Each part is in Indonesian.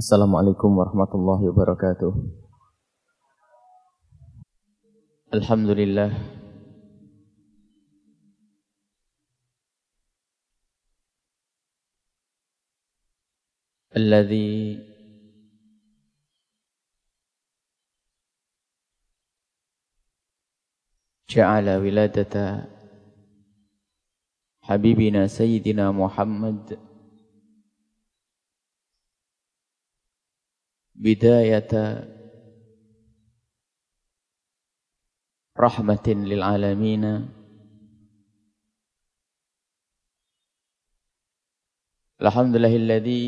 Assalamualaikum warahmatullahi wabarakatuh. Alhamdulillah. الذي جعل ولادة حبيبنا سيدنا محمد بداية رحمة للعالمين. الحمد لله الذي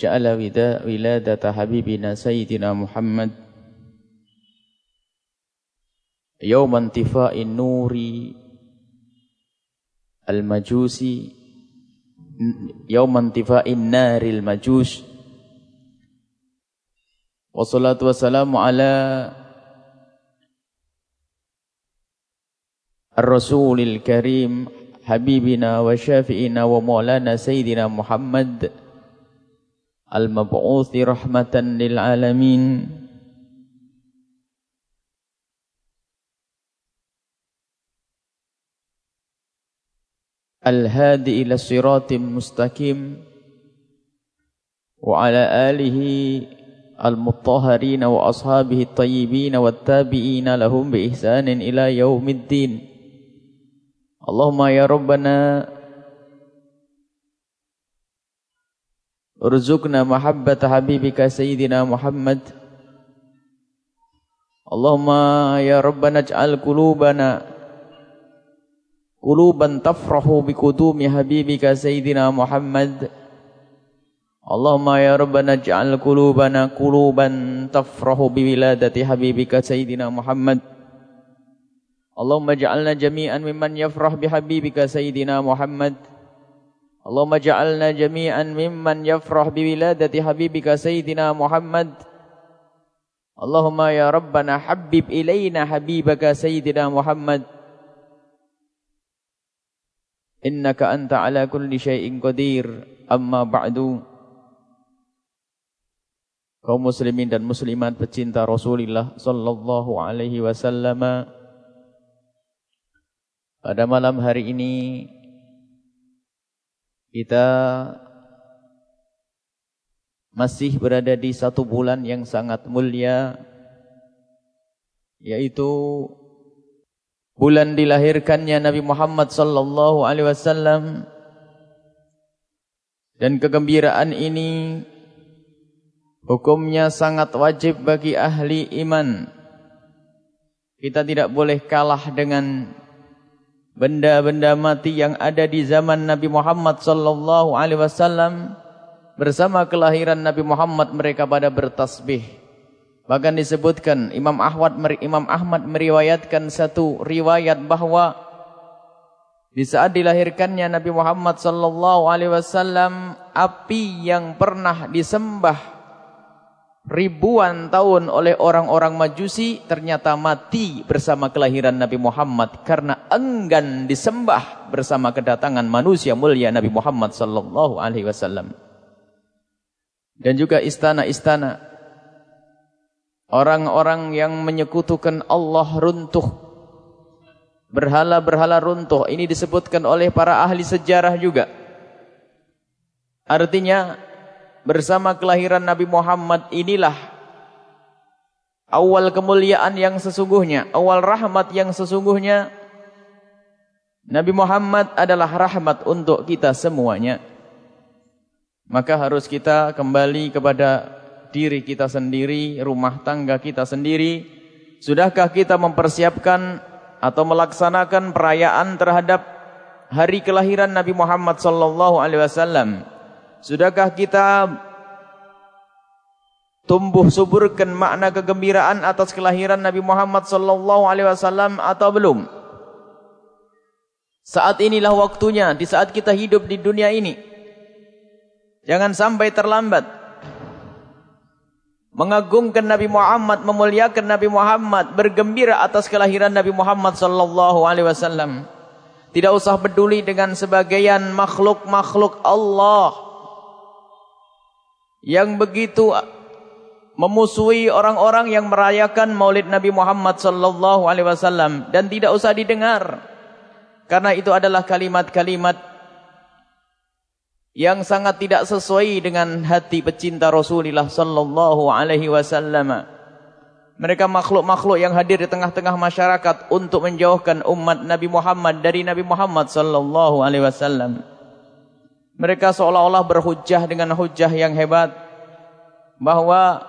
جعل ولادة حبيبنا سيدنا محمد يوم انتفاء النور المجوسي يوم انتفاء النار المجوس. والصلاة والسلام على الرسول الكريم حبيبنا وشافئنا ومولانا سيدنا محمد المبعوث رحمة للعالمين الهادي إلى الصراط المستقيم وعلى آله المطهرين وأصحابه الطيبين والتابعين لهم بإحسان إلى يوم الدين. اللهم يا ربنا ارزقنا محبة حبيبك سيدنا محمد. اللهم يا ربنا اجعل قلوبنا قلوبا تفرح بقدوم حبيبك سيدنا محمد. اللهم يا ربنا اجعل قلوبنا قلوبا تفرح بولادة حبيبك سيدنا محمد. اللهم اجعلنا جميعا ممن يفرح بحبيبك سيدنا محمد. اللهم اجعلنا جميعا ممن يفرح بولادة حبيبك سيدنا محمد. اللهم يا ربنا حبب إلينا حبيبك سيدنا محمد. إنك أنت على كل شيء قدير. أما بعد. Kaum muslimin dan muslimat pecinta Rasulullah sallallahu alaihi wasallam. Pada malam hari ini kita masih berada di satu bulan yang sangat mulia yaitu bulan dilahirkannya Nabi Muhammad sallallahu alaihi wasallam. Dan kegembiraan ini Hukumnya sangat wajib bagi ahli iman. Kita tidak boleh kalah dengan benda-benda mati yang ada di zaman Nabi Muhammad sallallahu alaihi wasallam bersama kelahiran Nabi Muhammad mereka pada bertasbih. Bahkan disebutkan Imam Ahmad Imam Ahmad meriwayatkan satu riwayat bahwa di saat dilahirkannya Nabi Muhammad sallallahu alaihi wasallam api yang pernah disembah ribuan tahun oleh orang-orang majusi ternyata mati bersama kelahiran Nabi Muhammad karena enggan disembah bersama kedatangan manusia mulia Nabi Muhammad sallallahu alaihi wasallam. Dan juga istana-istana orang-orang yang menyekutukan Allah runtuh. Berhala-berhala runtuh ini disebutkan oleh para ahli sejarah juga. Artinya bersama kelahiran Nabi Muhammad inilah awal kemuliaan yang sesungguhnya, awal rahmat yang sesungguhnya. Nabi Muhammad adalah rahmat untuk kita semuanya. Maka harus kita kembali kepada diri kita sendiri, rumah tangga kita sendiri. Sudahkah kita mempersiapkan atau melaksanakan perayaan terhadap hari kelahiran Nabi Muhammad sallallahu alaihi wasallam? Sudahkah kita tumbuh suburkan makna kegembiraan atas kelahiran Nabi Muhammad sallallahu alaihi wasallam atau belum? Saat inilah waktunya di saat kita hidup di dunia ini. Jangan sampai terlambat. Mengagungkan Nabi Muhammad, memuliakan Nabi Muhammad, bergembira atas kelahiran Nabi Muhammad sallallahu alaihi wasallam. Tidak usah peduli dengan sebagian makhluk-makhluk Allah yang begitu memusuhi orang-orang yang merayakan Maulid Nabi Muhammad sallallahu alaihi wasallam dan tidak usah didengar karena itu adalah kalimat-kalimat yang sangat tidak sesuai dengan hati pecinta Rasulullah sallallahu alaihi wasallam. Mereka makhluk-makhluk yang hadir di tengah-tengah masyarakat untuk menjauhkan umat Nabi Muhammad dari Nabi Muhammad sallallahu alaihi wasallam. Mereka seolah-olah berhujjah dengan hujjah yang hebat. Bahwa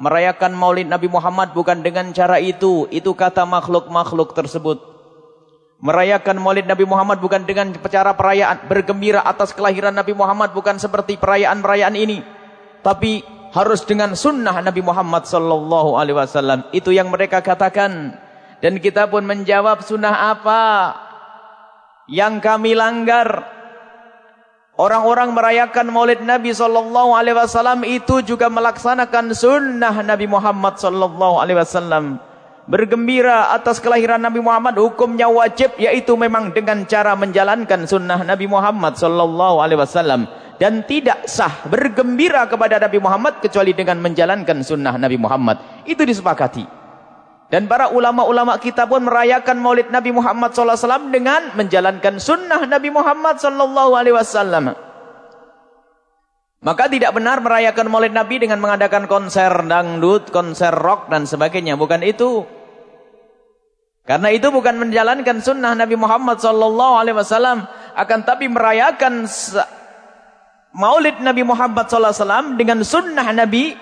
merayakan Maulid Nabi Muhammad bukan dengan cara itu, itu kata makhluk-makhluk tersebut. Merayakan Maulid Nabi Muhammad bukan dengan cara perayaan bergembira atas kelahiran Nabi Muhammad. Bukan seperti perayaan-perayaan ini, tapi harus dengan sunnah Nabi Muhammad sallallahu alaihi wasallam. Itu yang mereka katakan. Dan kita pun menjawab sunnah apa? Yang kami langgar Orang-orang merayakan Maulid Nabi sallallahu alaihi wasallam itu juga melaksanakan sunnah Nabi Muhammad sallallahu alaihi wasallam. Bergembira atas kelahiran Nabi Muhammad hukumnya wajib yaitu memang dengan cara menjalankan sunnah Nabi Muhammad sallallahu alaihi wasallam dan tidak sah bergembira kepada Nabi Muhammad kecuali dengan menjalankan sunnah Nabi Muhammad. Itu disepakati. Dan para ulama-ulama kita pun merayakan maulid Nabi Muhammad SAW dengan menjalankan sunnah Nabi Muhammad SAW. Maka tidak benar merayakan maulid Nabi dengan mengadakan konser dangdut, konser rock dan sebagainya. Bukan itu. Karena itu bukan menjalankan sunnah Nabi Muhammad SAW. Akan tapi merayakan maulid Nabi Muhammad SAW dengan sunnah Nabi.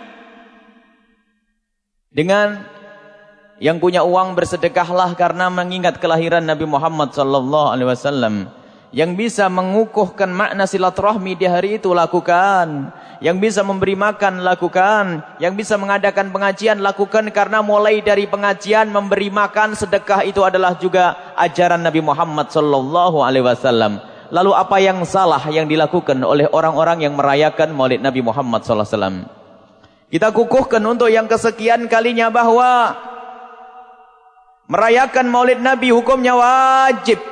Dengan yang punya uang bersedekahlah karena mengingat kelahiran Nabi Muhammad sallallahu alaihi wasallam. Yang bisa mengukuhkan makna silaturahmi di hari itu lakukan. Yang bisa memberi makan lakukan. Yang bisa mengadakan pengajian lakukan karena mulai dari pengajian memberi makan sedekah itu adalah juga ajaran Nabi Muhammad sallallahu alaihi wasallam. Lalu apa yang salah yang dilakukan oleh orang-orang yang merayakan Maulid Nabi Muhammad sallallahu alaihi wasallam? Kita kukuhkan untuk yang kesekian kalinya bahwa Merayakan maulid Nabi hukumnya wajib.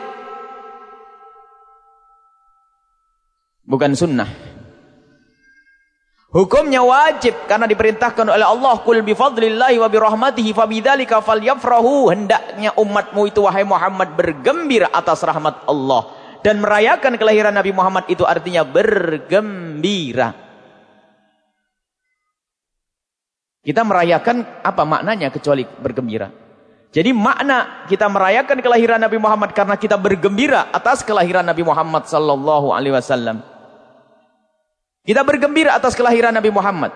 Bukan sunnah. Hukumnya wajib karena diperintahkan oleh Allah kul bi fadlillahi wa bi rahmatihi fa bidzalika falyafrahu hendaknya umatmu itu wahai Muhammad bergembira atas rahmat Allah dan merayakan kelahiran Nabi Muhammad itu artinya bergembira. Kita merayakan apa maknanya kecuali bergembira? Jadi makna kita merayakan kelahiran Nabi Muhammad karena kita bergembira atas kelahiran Nabi Muhammad sallallahu alaihi wasallam. Kita bergembira atas kelahiran Nabi Muhammad.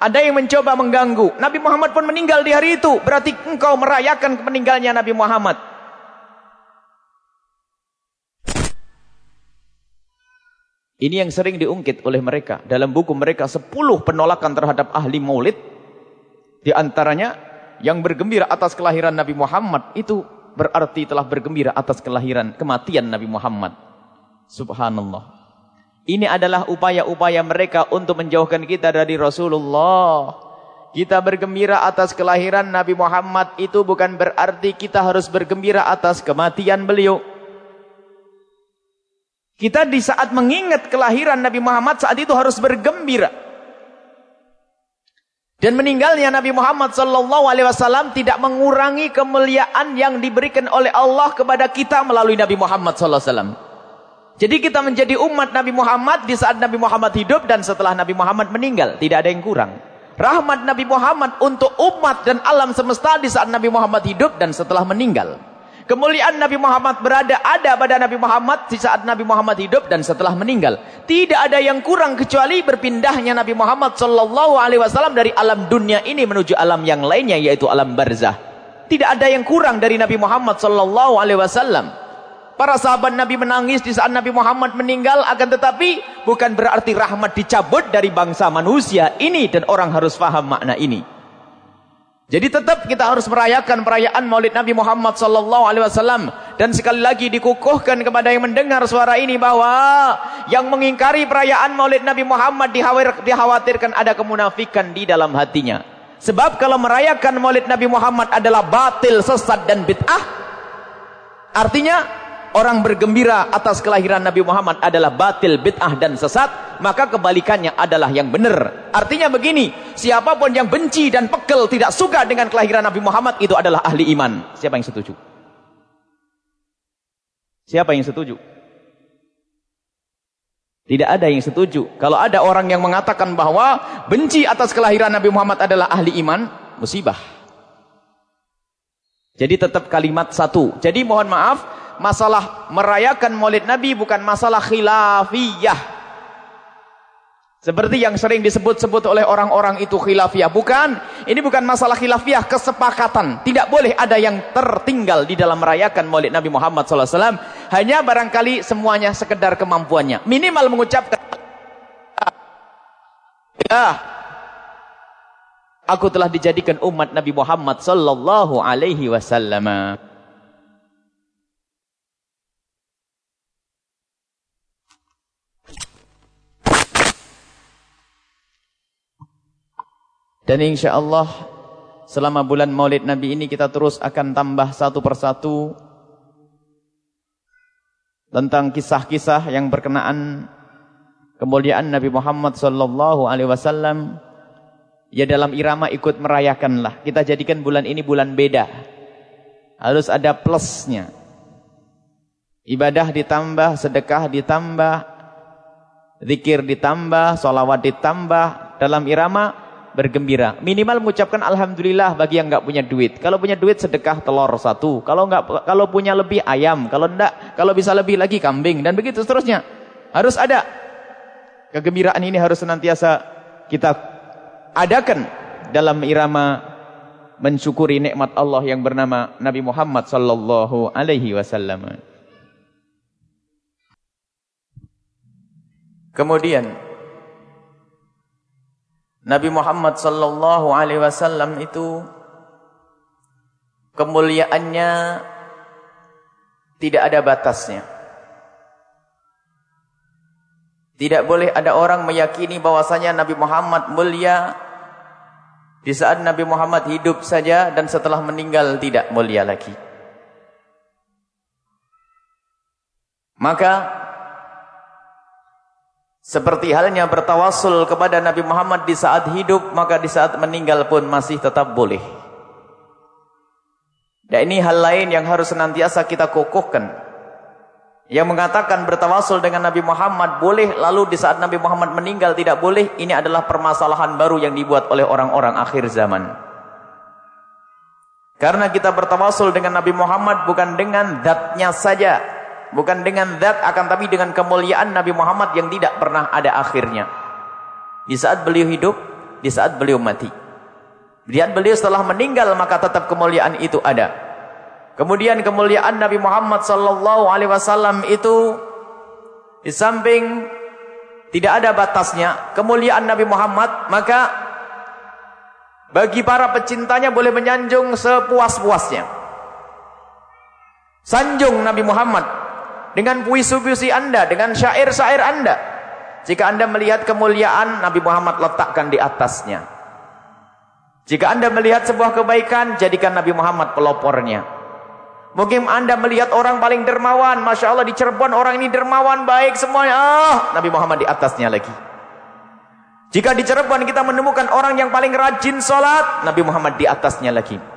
Ada yang mencoba mengganggu. Nabi Muhammad pun meninggal di hari itu. Berarti engkau merayakan meninggalnya Nabi Muhammad. Ini yang sering diungkit oleh mereka. Dalam buku mereka 10 penolakan terhadap ahli maulid. Di antaranya yang bergembira atas kelahiran Nabi Muhammad itu berarti telah bergembira atas kelahiran kematian Nabi Muhammad. Subhanallah. Ini adalah upaya-upaya mereka untuk menjauhkan kita dari Rasulullah. Kita bergembira atas kelahiran Nabi Muhammad itu bukan berarti kita harus bergembira atas kematian beliau. Kita di saat mengingat kelahiran Nabi Muhammad saat itu harus bergembira. Dan meninggalnya Nabi Muhammad sallallahu alaihi wasallam tidak mengurangi kemuliaan yang diberikan oleh Allah kepada kita melalui Nabi Muhammad sallallahu alaihi wasallam. Jadi kita menjadi umat Nabi Muhammad di saat Nabi Muhammad hidup dan setelah Nabi Muhammad meninggal, tidak ada yang kurang. Rahmat Nabi Muhammad untuk umat dan alam semesta di saat Nabi Muhammad hidup dan setelah meninggal. Kemuliaan Nabi Muhammad berada ada pada Nabi Muhammad di saat Nabi Muhammad hidup dan setelah meninggal. Tidak ada yang kurang kecuali berpindahnya Nabi Muhammad sallallahu alaihi wasallam dari alam dunia ini menuju alam yang lainnya yaitu alam barzah. Tidak ada yang kurang dari Nabi Muhammad sallallahu alaihi wasallam. Para sahabat Nabi menangis di saat Nabi Muhammad meninggal akan tetapi bukan berarti rahmat dicabut dari bangsa manusia ini dan orang harus faham makna ini. Jadi tetap kita harus merayakan perayaan Maulid Nabi Muhammad sallallahu alaihi wasallam dan sekali lagi dikukuhkan kepada yang mendengar suara ini bahwa yang mengingkari perayaan Maulid Nabi Muhammad dikhawatirkan ada kemunafikan di dalam hatinya. Sebab kalau merayakan Maulid Nabi Muhammad adalah batil, sesat dan bid'ah artinya orang bergembira atas kelahiran Nabi Muhammad adalah batil, bid'ah dan sesat, maka kebalikannya adalah yang benar. Artinya begini, siapa pun yang benci dan pekel tidak suka dengan kelahiran Nabi Muhammad itu adalah ahli iman. Siapa yang setuju? Siapa yang setuju? Tidak ada yang setuju. Kalau ada orang yang mengatakan bahwa benci atas kelahiran Nabi Muhammad adalah ahli iman, musibah. Jadi tetap kalimat satu. Jadi mohon maaf, masalah merayakan maulid Nabi bukan masalah khilafiyah. Seperti yang sering disebut-sebut oleh orang-orang itu khilafiyah. Bukan, ini bukan masalah khilafiyah, kesepakatan. Tidak boleh ada yang tertinggal di dalam merayakan maulid Nabi Muhammad SAW. Hanya barangkali semuanya sekedar kemampuannya. Minimal mengucapkan, Ya, aku telah dijadikan umat Nabi Muhammad wasallam. Dan insya Allah selama bulan maulid Nabi ini kita terus akan tambah satu persatu tentang kisah-kisah yang berkenaan kemuliaan Nabi Muhammad sallallahu alaihi wasallam. Ya dalam irama ikut merayakanlah. Kita jadikan bulan ini bulan beda. Harus ada plusnya. Ibadah ditambah sedekah ditambah zikir ditambah solawat ditambah. Dalam irama bergembira. Minimal mengucapkan alhamdulillah bagi yang enggak punya duit. Kalau punya duit sedekah telur satu. Kalau enggak kalau punya lebih ayam, kalau enggak kalau bisa lebih lagi kambing dan begitu seterusnya. Harus ada. Kegembiraan ini harus senantiasa kita adakan dalam irama mensyukuri nikmat Allah yang bernama Nabi Muhammad sallallahu alaihi wasallam. Kemudian Nabi Muhammad sallallahu alaihi wasallam itu kemuliaannya tidak ada batasnya. Tidak boleh ada orang meyakini bahwasanya Nabi Muhammad mulia di saat Nabi Muhammad hidup saja dan setelah meninggal tidak mulia lagi. Maka seperti halnya bertawasul kepada Nabi Muhammad di saat hidup, maka di saat meninggal pun masih tetap boleh. Dan ini hal lain yang harus senantiasa kita kokohkan. Yang mengatakan bertawasul dengan Nabi Muhammad boleh, lalu di saat Nabi Muhammad meninggal tidak boleh, ini adalah permasalahan baru yang dibuat oleh orang-orang akhir zaman. Karena kita bertawasul dengan Nabi Muhammad bukan dengan zatnya saja, Bukan dengan zat akan tapi dengan kemuliaan Nabi Muhammad yang tidak pernah ada akhirnya. Di saat beliau hidup, di saat beliau mati. Di saat beliau setelah meninggal maka tetap kemuliaan itu ada. Kemudian kemuliaan Nabi Muhammad sallallahu alaihi wasallam itu di samping tidak ada batasnya kemuliaan Nabi Muhammad maka bagi para pecintanya boleh menyanjung sepuas-puasnya. Sanjung Nabi Muhammad dengan puisi-puisi anda, dengan syair-syair anda. Jika anda melihat kemuliaan, Nabi Muhammad letakkan di atasnya. Jika anda melihat sebuah kebaikan, jadikan Nabi Muhammad pelopornya. Mungkin anda melihat orang paling dermawan, Masya Allah di Cirebon orang ini dermawan, baik semuanya. Ah, Nabi Muhammad di atasnya lagi. Jika di Cirebon kita menemukan orang yang paling rajin sholat, Nabi Muhammad di atasnya lagi.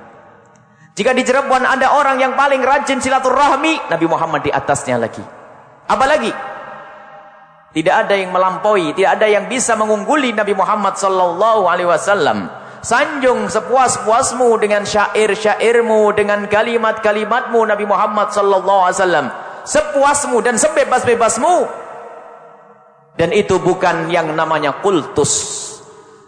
Jika di Cirebon ada orang yang paling rajin silaturahmi, Nabi Muhammad di atasnya lagi. Apalagi? Tidak ada yang melampaui, tidak ada yang bisa mengungguli Nabi Muhammad sallallahu alaihi wasallam. Sanjung sepuas-puasmu dengan syair-syairmu, dengan kalimat-kalimatmu Nabi Muhammad sallallahu alaihi wasallam. Sepuasmu dan sebebas-bebasmu. Dan itu bukan yang namanya kultus.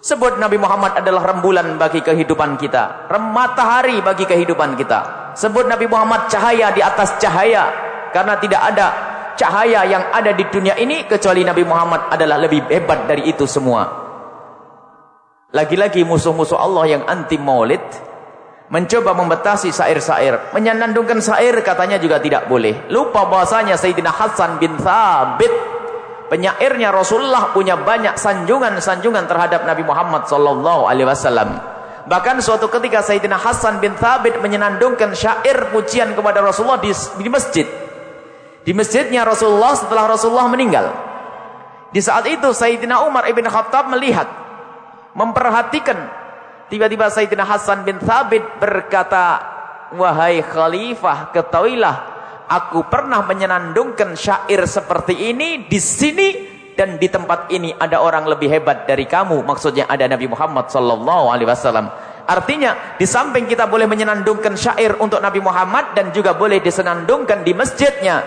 Sebut Nabi Muhammad adalah rembulan bagi kehidupan kita. Matahari bagi kehidupan kita. Sebut Nabi Muhammad cahaya di atas cahaya. Karena tidak ada cahaya yang ada di dunia ini. Kecuali Nabi Muhammad adalah lebih hebat dari itu semua. Lagi-lagi musuh-musuh Allah yang anti maulid. Mencoba membatasi sair-sair. Menyanandungkan sair katanya juga tidak boleh. Lupa bahasanya Sayyidina Hasan bin Thabit penyairnya Rasulullah punya banyak sanjungan-sanjungan terhadap Nabi Muhammad sallallahu alaihi wasallam. Bahkan suatu ketika Sayyidina Hasan bin Thabit menyenandungkan syair pujian kepada Rasulullah di, di masjid. Di masjidnya Rasulullah setelah Rasulullah meninggal. Di saat itu Sayyidina Umar ibn Khattab melihat, memperhatikan. Tiba-tiba Sayyidina Hasan bin Thabit berkata, Wahai Khalifah, ketahuilah, aku pernah menyenandungkan syair seperti ini di sini dan di tempat ini ada orang lebih hebat dari kamu. Maksudnya ada Nabi Muhammad sallallahu alaihi wasallam. Artinya di samping kita boleh menyenandungkan syair untuk Nabi Muhammad dan juga boleh disenandungkan di masjidnya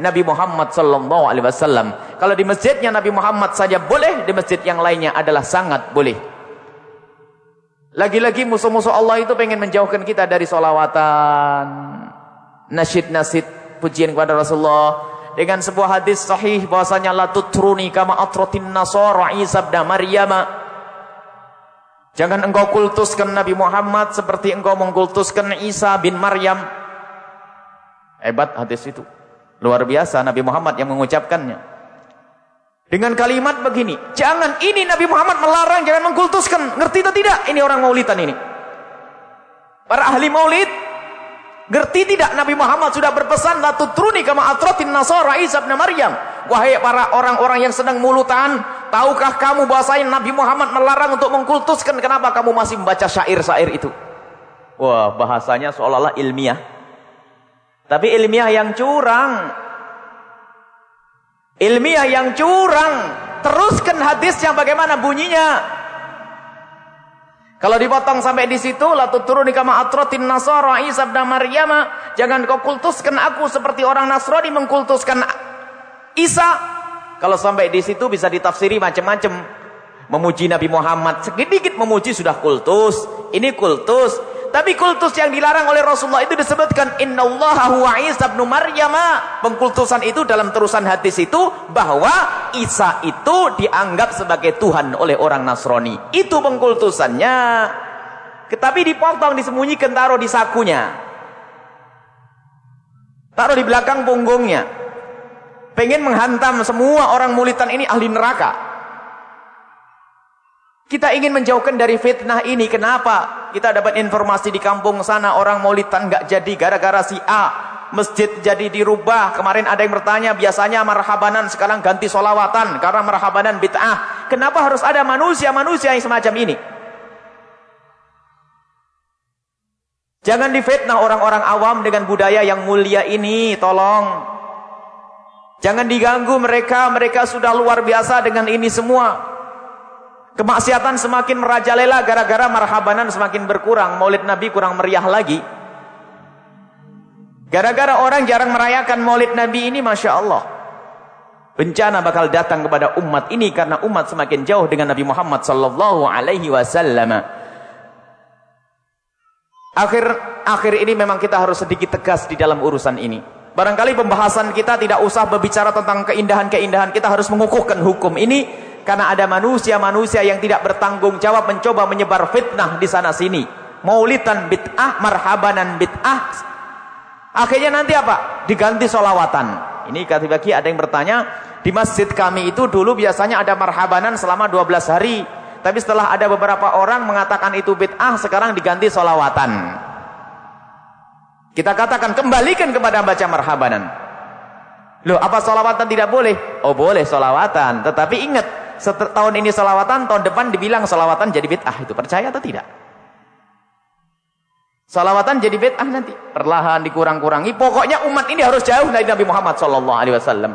Nabi Muhammad sallallahu alaihi wasallam. Kalau di masjidnya Nabi Muhammad saja boleh, di masjid yang lainnya adalah sangat boleh. Lagi-lagi musuh-musuh Allah itu pengen menjauhkan kita dari solawatan, nasyid-nasyid pujian kepada Rasulullah dengan sebuah hadis sahih bahwasanya la tutruni kama atratin nasara Isa bin Maryam Jangan engkau kultuskan Nabi Muhammad seperti engkau mengkultuskan Isa bin Maryam. Hebat hadis itu. Luar biasa Nabi Muhammad yang mengucapkannya. Dengan kalimat begini, jangan ini Nabi Muhammad melarang, jangan mengkultuskan. Ngerti atau tidak? Ini orang maulidan ini. Para ahli maulid, ngerti tidak Nabi Muhammad sudah berpesan, La tutruni kama atratin nasara Isa bin Maryam. Wahai para orang-orang yang sedang mulutan, tahukah kamu bahasanya Nabi Muhammad melarang untuk mengkultuskan, kenapa kamu masih membaca syair-syair itu? Wah, bahasanya seolah-olah ilmiah. Tapi ilmiah yang curang. Ilmiah yang curang. Teruskan hadis yang bagaimana bunyinya. Kalau dipotong sampai di situ, la tuturuni kama atratin nasara Isa bin Maryam, jangan kau kultuskan aku seperti orang Nasrani mengkultuskan Isa. Kalau sampai di situ bisa ditafsiri macam-macam. Memuji Nabi Muhammad sedikit memuji sudah kultus. Ini kultus. Tapi kultus yang dilarang oleh Rasulullah itu disebutkan innallaha huwa Isa bin Maryam. Pengkultusan itu dalam terusan hadis itu bahwa Isa itu dianggap sebagai Tuhan oleh orang Nasrani. Itu pengkultusannya. Tetapi dipotong, disembunyikan, taruh di sakunya. Taruh di belakang punggungnya. Pengen menghantam semua orang mulitan ini ahli neraka. Kita ingin menjauhkan dari fitnah ini. Kenapa? Kita dapat informasi di kampung sana orang maulidan nggak jadi gara-gara si A. Masjid jadi dirubah. Kemarin ada yang bertanya, biasanya marhabanan sekarang ganti solawatan karena marhabanan bid'ah. Kenapa harus ada manusia-manusia yang semacam ini? Jangan difitnah orang-orang awam dengan budaya yang mulia ini, tolong. Jangan diganggu mereka, mereka sudah luar biasa dengan ini semua. Kemaksiatan semakin merajalela gara-gara marhabanan semakin berkurang. Maulid Nabi kurang meriah lagi. Gara-gara orang jarang merayakan maulid Nabi ini Masya Allah. Bencana bakal datang kepada umat ini karena umat semakin jauh dengan Nabi Muhammad sallallahu alaihi wasallam. Akhir akhir ini memang kita harus sedikit tegas di dalam urusan ini. Barangkali pembahasan kita tidak usah berbicara tentang keindahan-keindahan, kita harus mengukuhkan hukum ini karena ada manusia-manusia yang tidak bertanggung jawab mencoba menyebar fitnah di sana sini. Maulidan bid'ah, marhabanan bid'ah. Akhirnya nanti apa? Diganti solawatan. Ini kata bagi ada yang bertanya, di masjid kami itu dulu biasanya ada marhabanan selama 12 hari. Tapi setelah ada beberapa orang mengatakan itu bid'ah, sekarang diganti solawatan. Kita katakan kembalikan kepada baca marhabanan. Loh, apa solawatan tidak boleh? Oh boleh solawatan, tetapi ingat tahun ini salawatan, tahun depan dibilang salawatan jadi bid'ah. Itu percaya atau tidak? Salawatan jadi bid'ah nanti. Perlahan dikurang-kurangi. Pokoknya umat ini harus jauh dari Nabi Muhammad SAW.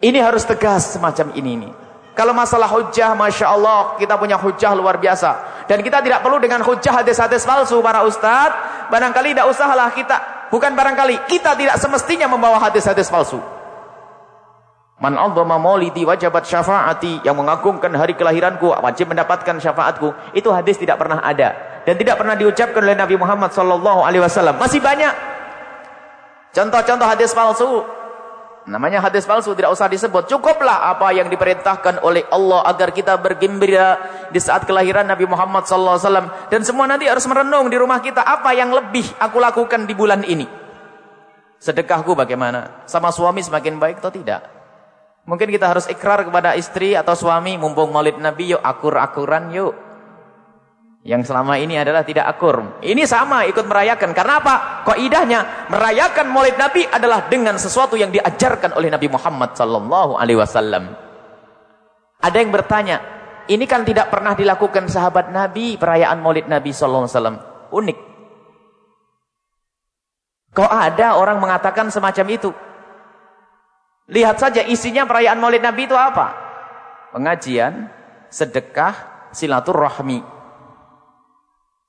Ini harus tegas semacam ini nih. Kalau masalah hujah, Masya Allah, kita punya hujah luar biasa. Dan kita tidak perlu dengan hujah hadis-hadis palsu para ustadz. Barangkali tidak usahlah kita. Bukan barangkali, kita tidak semestinya membawa hadis-hadis palsu. Man adzama maulidi wajabat syafaati yang mengagungkan hari kelahiranku wajib mendapatkan syafaatku. Itu hadis tidak pernah ada dan tidak pernah diucapkan oleh Nabi Muhammad wasallam. Masih banyak contoh-contoh hadis palsu. Namanya hadis palsu tidak usah disebut. Cukuplah apa yang diperintahkan oleh Allah agar kita bergembira di saat kelahiran Nabi Muhammad wasallam dan semua nanti harus merenung di rumah kita apa yang lebih aku lakukan di bulan ini. Sedekahku bagaimana? Sama suami semakin baik atau tidak? Mungkin kita harus ikrar kepada istri atau suami mumpung maulid Nabi yuk akur-akuran yuk. Yang selama ini adalah tidak akur. Ini sama ikut merayakan. Karena apa? Kaidahnya merayakan Maulid Nabi adalah dengan sesuatu yang diajarkan oleh Nabi Muhammad sallallahu alaihi wasallam. Ada yang bertanya, ini kan tidak pernah dilakukan sahabat Nabi perayaan Maulid Nabi sallallahu alaihi wasallam. Unik. Kok ada orang mengatakan semacam itu? Lihat saja isinya perayaan Maulid Nabi itu apa? Pengajian, sedekah, silaturahmi.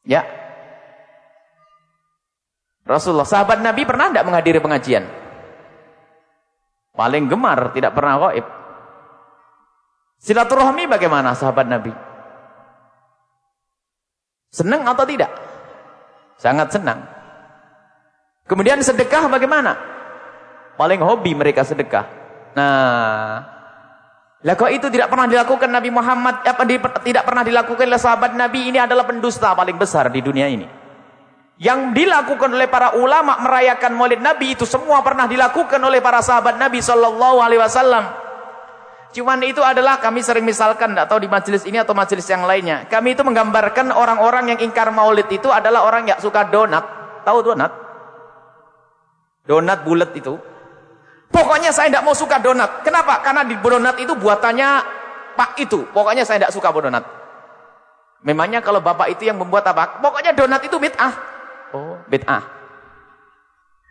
Ya. Rasulullah, sahabat Nabi pernah tidak menghadiri pengajian? Paling gemar, tidak pernah gaib. Silaturahmi bagaimana sahabat Nabi? Senang atau tidak? Sangat senang. Kemudian sedekah bagaimana? Paling hobi mereka sedekah. Nah, lah kok itu tidak pernah dilakukan Nabi Muhammad, apa di, tidak pernah dilakukan oleh sahabat Nabi ini adalah pendusta paling besar di dunia ini. Yang dilakukan oleh para ulama merayakan Maulid Nabi itu semua pernah dilakukan oleh para sahabat Nabi sallallahu alaihi wasallam. Cuman itu adalah kami sering misalkan atau di majelis ini atau majelis yang lainnya. Kami itu menggambarkan orang-orang yang ingkar Maulid itu adalah orang yang suka donat. Tahu donat? Donat bulat itu. Pokoknya saya tidak mau suka donat. Kenapa? Karena di donat itu buatannya pak itu. Pokoknya saya tidak suka donat. Memangnya kalau bapak itu yang membuat apa? Pokoknya donat itu bid'ah. Oh, bid'ah.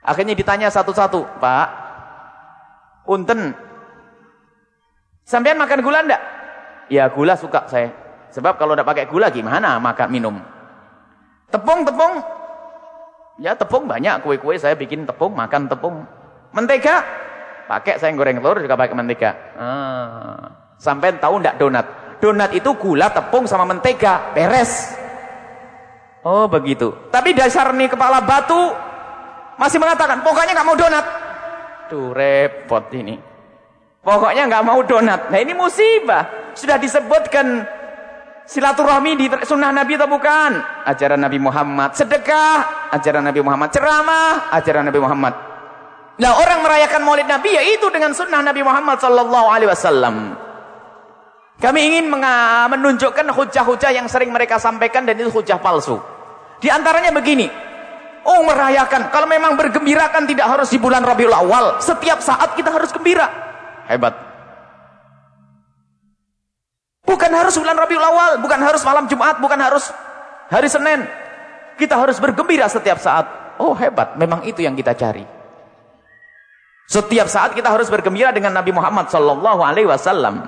Akhirnya ditanya satu-satu, Pak. Unten. Sampean makan gula enggak? Ya gula suka saya. Sebab kalau tidak pakai gula gimana makan minum? Tepung, tepung. Ya tepung banyak kue-kue saya bikin tepung, makan tepung. Mentega Pakai saya goreng telur juga pakai mentega. Ah. Sampai tahu enggak donat? Donat itu gula, tepung sama mentega, beres. Oh begitu. Tapi dasar nih kepala batu masih mengatakan, pokoknya nggak mau donat. Tuh repot ini. Pokoknya nggak mau donat. Nah ini musibah. Sudah disebutkan silaturahmi di sunnah Nabi atau bukan? Ajaran Nabi Muhammad. Sedekah, ajaran Nabi Muhammad. Ceramah, ajaran Nabi Muhammad. Nah orang merayakan maulid Nabi yaitu dengan sunnah Nabi Muhammad sallallahu alaihi wasallam. Kami ingin menunjukkan hujah-hujah yang sering mereka sampaikan dan itu hujah palsu. Di antaranya begini. Oh merayakan, kalau memang bergembira kan tidak harus di bulan Rabiul Awal. Setiap saat kita harus gembira. Hebat. Bukan harus bulan Rabiul Awal, bukan harus malam Jumat, bukan harus hari Senin. Kita harus bergembira setiap saat. Oh hebat, memang itu yang kita cari. Setiap saat kita harus bergembira dengan Nabi Muhammad sallallahu alaihi wasallam.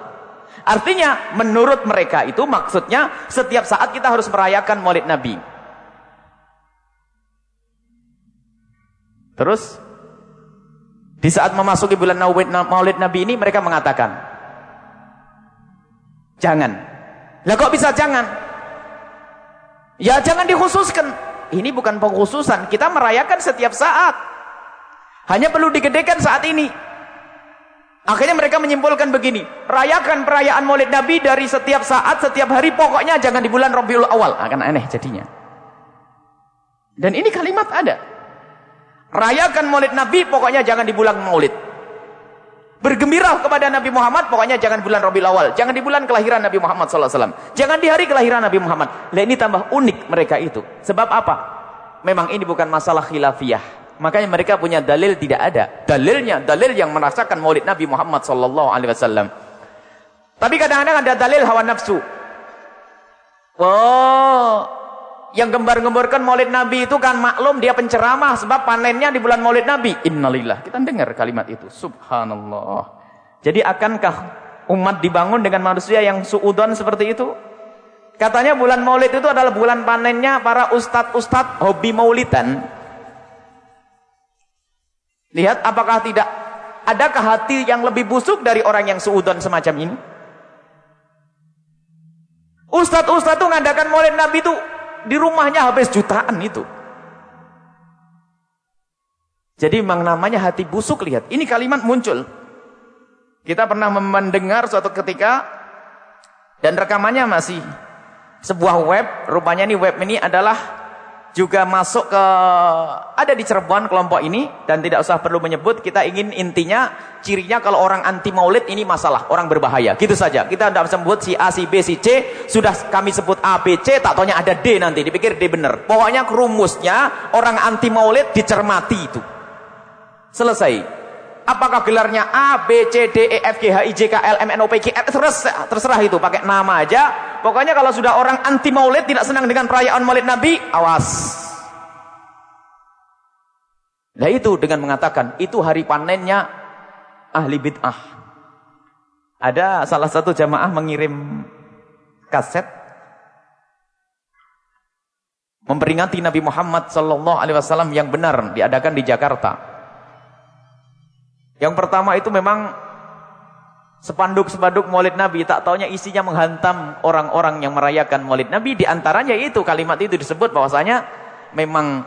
Artinya menurut mereka itu maksudnya setiap saat kita harus merayakan Maulid Nabi. Terus di saat memasuki bulan Maulid Nabi ini mereka mengatakan jangan. Lah kok bisa jangan? Ya jangan dikhususkan. Ini bukan pengkhususan, kita merayakan setiap saat. Hanya perlu digedekan saat ini. Akhirnya mereka menyimpulkan begini, rayakan perayaan Maulid Nabi dari setiap saat, setiap hari, pokoknya jangan di bulan Rabiul Awal. Akan aneh jadinya. Dan ini kalimat ada. Rayakan Maulid Nabi, pokoknya jangan di bulan Maulid. Bergembira kepada Nabi Muhammad, pokoknya jangan bulan Rabiul Awal. Jangan di bulan kelahiran Nabi Muhammad SAW. Jangan di hari kelahiran Nabi Muhammad. Ini tambah unik mereka itu. Sebab apa? Memang ini bukan masalah khilafiyah. Makanya mereka punya dalil tidak ada. Dalilnya dalil yang merasakan Maulid Nabi Muhammad sallallahu alaihi wasallam. Tapi kadang-kadang ada dalil hawa nafsu. Oh, yang gembar-gemborkan Maulid Nabi itu kan maklum dia penceramah sebab panennya di bulan Maulid Nabi. Innalillah. Kita dengar kalimat itu. Subhanallah. Jadi akankah umat dibangun dengan manusia yang suudon seperti itu? Katanya bulan Maulid itu adalah bulan panennya para ustadz-ustadz hobi maulidan. Lihat apakah tidak adakah hati yang lebih busuk dari orang yang suudon semacam ini? Ustadz-ustadz itu ngadakan maulid Nabi itu di rumahnya habis jutaan itu. Jadi memang namanya hati busuk lihat. Ini kalimat muncul. Kita pernah mendengar suatu ketika dan rekamannya masih sebuah web. Rupanya ini web ini adalah juga masuk ke ada di Cirebon kelompok ini dan tidak usah perlu menyebut kita ingin intinya cirinya kalau orang anti maulid ini masalah orang berbahaya. Gitu saja. Kita tidak sebut si A si B si C sudah kami sebut A B C tak taunya ada D nanti dipikir D benar. Pokoknya rumusnya orang anti maulid dicermati itu. Selesai apakah gelarnya A, B, C, D, E, F, G, H, I, J, K, L, M, N, O, P, Q, R, terserah, terserah itu, pakai nama aja. Pokoknya kalau sudah orang anti maulid, tidak senang dengan perayaan maulid Nabi, awas. Nah itu dengan mengatakan, itu hari panennya ahli bid'ah. Ada salah satu jamaah mengirim kaset memperingati Nabi Muhammad wasallam yang benar diadakan di Jakarta. Yang pertama itu memang sepanduk-sepanduk maulid Nabi. Tak taunya isinya menghantam orang-orang yang merayakan maulid Nabi. Di antaranya itu kalimat itu disebut bahwasanya memang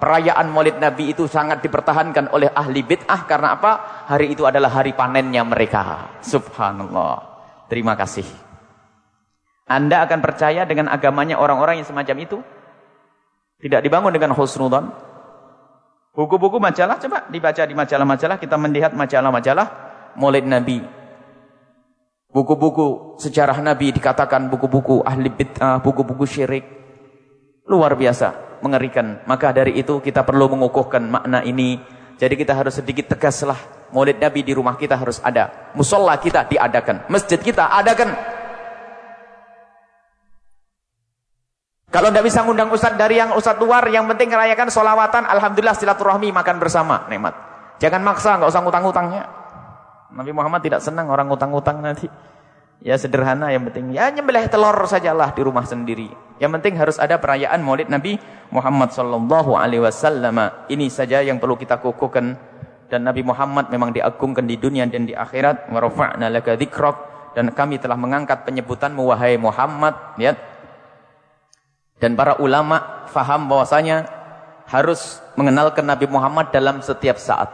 perayaan maulid Nabi itu sangat dipertahankan oleh ahli bid'ah. Karena apa? Hari itu adalah hari panennya mereka. Subhanallah. Terima kasih. Anda akan percaya dengan agamanya orang-orang yang semacam itu? Tidak dibangun dengan husnudon. Buku-buku majalah coba dibaca di majalah-majalah kita melihat majalah-majalah Maulid Nabi. Buku-buku sejarah Nabi dikatakan buku-buku ahli bid'ah, buku-buku syirik. Luar biasa, mengerikan. Maka dari itu kita perlu mengukuhkan makna ini. Jadi kita harus sedikit tegaslah. Maulid Nabi di rumah kita harus ada. Musola kita diadakan. Masjid kita adakan. Kalau tidak bisa ngundang ustadz dari yang ustadz luar, yang penting merayakan solawatan, alhamdulillah silaturahmi makan bersama, nikmat. Jangan maksa, nggak usah ngutang-ngutangnya. Nabi Muhammad tidak senang orang ngutang-ngutang nanti. Ya sederhana, yang penting ya nyembelih telur sajalah di rumah sendiri. Yang penting harus ada perayaan Maulid Nabi Muhammad sallallahu alaihi wasallam. Ini saja yang perlu kita kukuhkan dan Nabi Muhammad memang diagungkan di dunia dan di akhirat. Wa dan kami telah mengangkat penyebutan wahai Muhammad, ya dan para ulama faham bahwasanya harus mengenalkan Nabi Muhammad dalam setiap saat.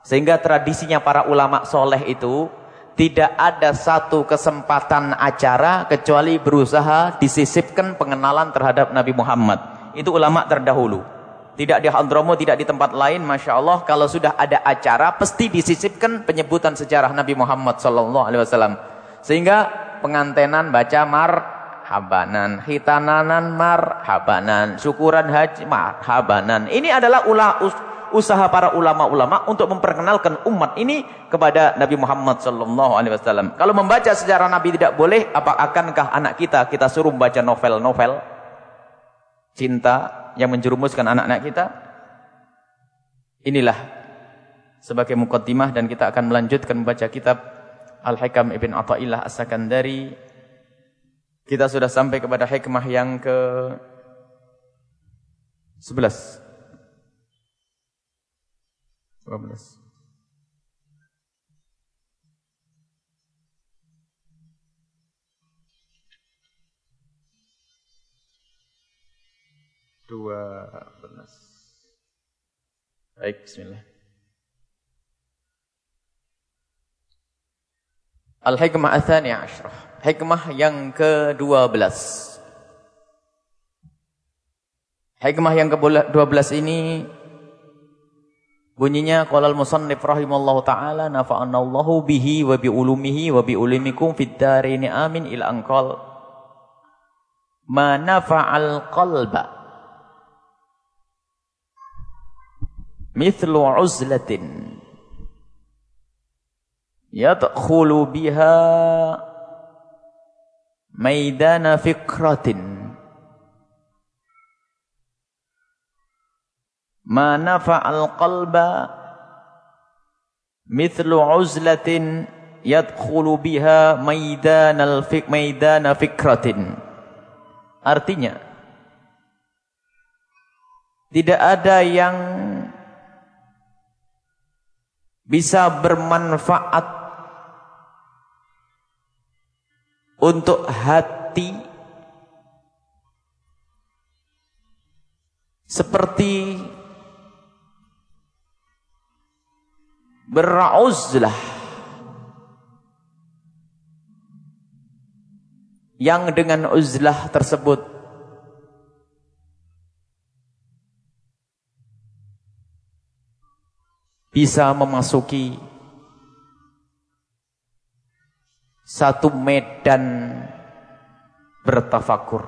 Sehingga tradisinya para ulama soleh itu tidak ada satu kesempatan acara kecuali berusaha disisipkan pengenalan terhadap Nabi Muhammad. Itu ulama terdahulu. Tidak di Hadromo, tidak di tempat lain. Masya Allah, kalau sudah ada acara, pasti disisipkan penyebutan sejarah Nabi Muhammad Wasallam. Sehingga pengantenan baca mar marhabanan, hitananan marhabanan, syukuran haji marhabanan. Ini adalah usaha para ulama-ulama untuk memperkenalkan umat ini kepada Nabi Muhammad sallallahu alaihi wasallam. Kalau membaca sejarah Nabi tidak boleh, apa akankah anak kita kita suruh membaca novel-novel cinta yang menjerumuskan anak-anak kita? Inilah sebagai mukaddimah dan kita akan melanjutkan membaca kitab Al-Hikam Ibn Athaillah As-Sakandari kita sudah sampai kepada hikmah yang ke 11. 12. Dua belas. Baik, bismillah. Al-hikmah athani ashrah. Hikmah yang ke-12. Hikmah yang ke-12 ini bunyinya qala al-musannif rahimallahu taala nafa'ana Allahu bihi wa bi ulumihi wa bi ulumikum fid darini amin ila anqal ma nafa'al qalba mithlu uzlatin yadkhulu biha maidana fikratin. Ma nafa'al qalba mithlu uzlatin yadkhulu biha maidanal fik maidana fikratin. Artinya tidak ada yang bisa bermanfaat untuk hati seperti berauzlah yang dengan uzlah tersebut. Bisa memasuki satu medan bertafakur.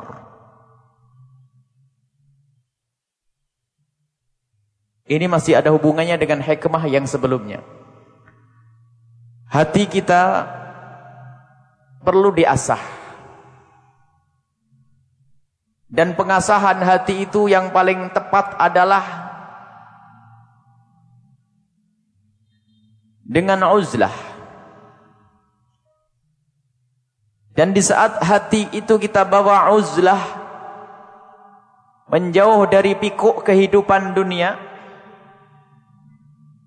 Ini masih ada hubungannya dengan hikmah yang sebelumnya. Hati kita perlu diasah. Dan pengasahan hati itu yang paling tepat adalah dengan uzlah. Dan di saat hati itu kita bawa uzlah menjauh dari pikuk kehidupan dunia.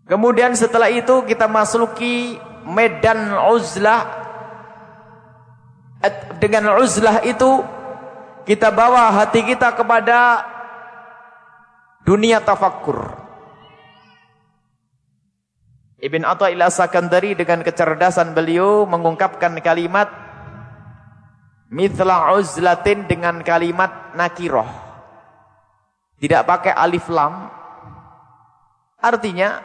Kemudian setelah itu kita masuki medan uzlah. Dengan uzlah itu kita bawa hati kita kepada dunia tafakkur. Ibn Atta'illah Sakandari dengan kecerdasan beliau mengungkapkan kalimat mithla uzlatin dengan kalimat nakiroh. Tidak pakai alif lam. Artinya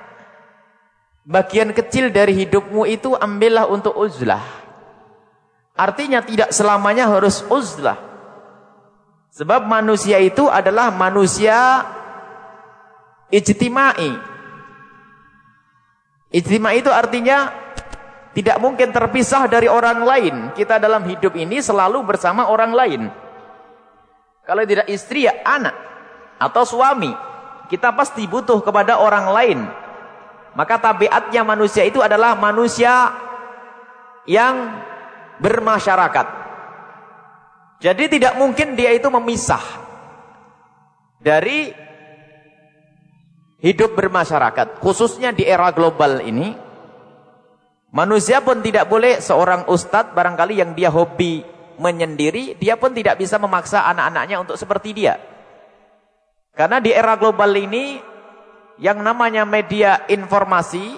bagian kecil dari hidupmu itu ambillah untuk uzlah. Artinya tidak selamanya harus uzlah. Sebab manusia itu adalah manusia ijtimai. Ijtima itu artinya tidak mungkin terpisah dari orang lain. Kita dalam hidup ini selalu bersama orang lain. Kalau tidak istri ya anak atau suami. Kita pasti butuh kepada orang lain. Maka tabiatnya manusia itu adalah manusia yang bermasyarakat. Jadi tidak mungkin dia itu memisah dari hidup bermasyarakat, khususnya di era global ini, manusia pun tidak boleh seorang ustadz barangkali yang dia hobi menyendiri, dia pun tidak bisa memaksa anak-anaknya untuk seperti dia. Karena di era global ini, yang namanya media informasi,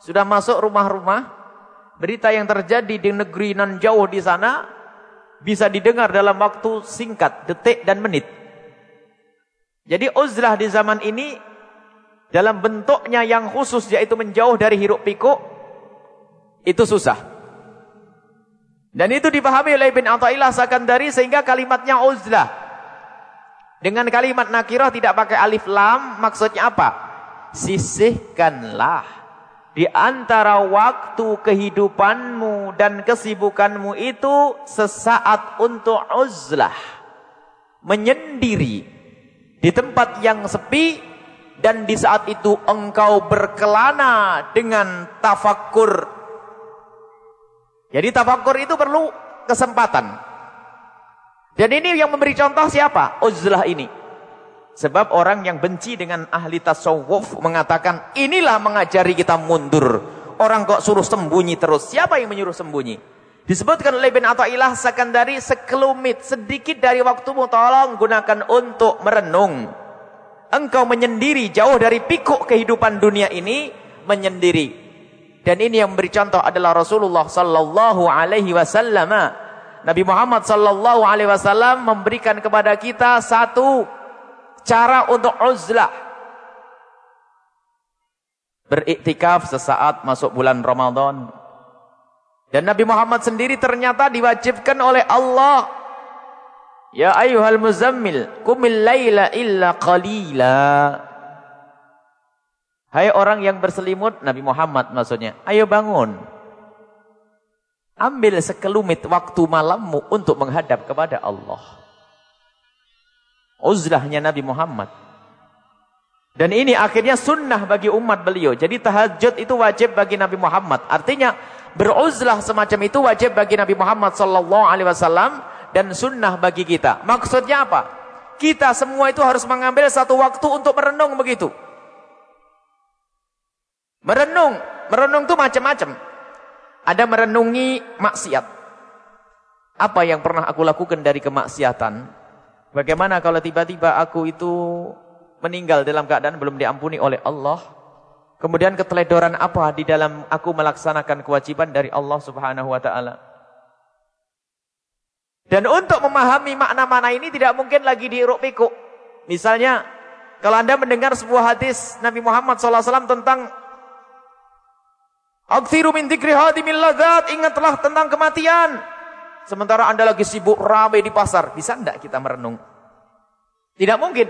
sudah masuk rumah-rumah, berita yang terjadi di negeri nan jauh di sana, bisa didengar dalam waktu singkat, detik dan menit. Jadi uzlah di zaman ini dalam bentuknya yang khusus yaitu menjauh dari hiruk pikuk itu susah. Dan itu dipahami oleh Ibn Atta'illah Sakandari sehingga kalimatnya uzlah. Dengan kalimat nakirah tidak pakai alif lam maksudnya apa? Sisihkanlah di antara waktu kehidupanmu dan kesibukanmu itu sesaat untuk uzlah. Menyendiri di tempat yang sepi dan di saat itu engkau berkelana dengan tafakur. Jadi tafakur itu perlu kesempatan. Dan ini yang memberi contoh siapa? Uzlah ini. Sebab orang yang benci dengan ahli tasawuf mengatakan inilah mengajari kita mundur. Orang kok suruh sembunyi terus. Siapa yang menyuruh sembunyi? Disebutkan oleh bin Atta'illah sekandari sekelumit sedikit dari waktumu tolong gunakan untuk merenung engkau menyendiri jauh dari pikuk kehidupan dunia ini menyendiri. Dan ini yang memberi contoh adalah Rasulullah sallallahu alaihi wasallam. Nabi Muhammad sallallahu alaihi wasallam memberikan kepada kita satu cara untuk uzlah. Beriktikaf sesaat masuk bulan Ramadan. Dan Nabi Muhammad sendiri ternyata diwajibkan oleh Allah Ya ayuhal muzammil, kumil layla illa qalila. Hai orang yang berselimut, Nabi Muhammad maksudnya. Ayo bangun. Ambil sekelumit waktu malammu untuk menghadap kepada Allah. Uzlahnya Nabi Muhammad. Dan ini akhirnya sunnah bagi umat beliau. Jadi tahajud itu wajib bagi Nabi Muhammad. Artinya beruzlah semacam itu wajib bagi Nabi Muhammad sallallahu alaihi wasallam dan sunnah bagi kita. Maksudnya apa? Kita semua itu harus mengambil satu waktu untuk merenung begitu. Merenung, merenung itu macam-macam. Ada merenungi maksiat. Apa yang pernah aku lakukan dari kemaksiatan? Bagaimana kalau tiba-tiba aku itu meninggal dalam keadaan belum diampuni oleh Allah? Kemudian keteledoran apa di dalam aku melaksanakan kewajiban dari Allah Subhanahu wa taala? Dan untuk memahami makna-makna ini tidak mungkin lagi diiruk pikuk. Misalnya, kalau anda mendengar sebuah hadis Nabi Muhammad SAW tentang Aksiru min dzikri hadimil ladzat, ingatlah tentang kematian. Sementara Anda lagi sibuk ramai di pasar, bisa enggak kita merenung? Tidak mungkin.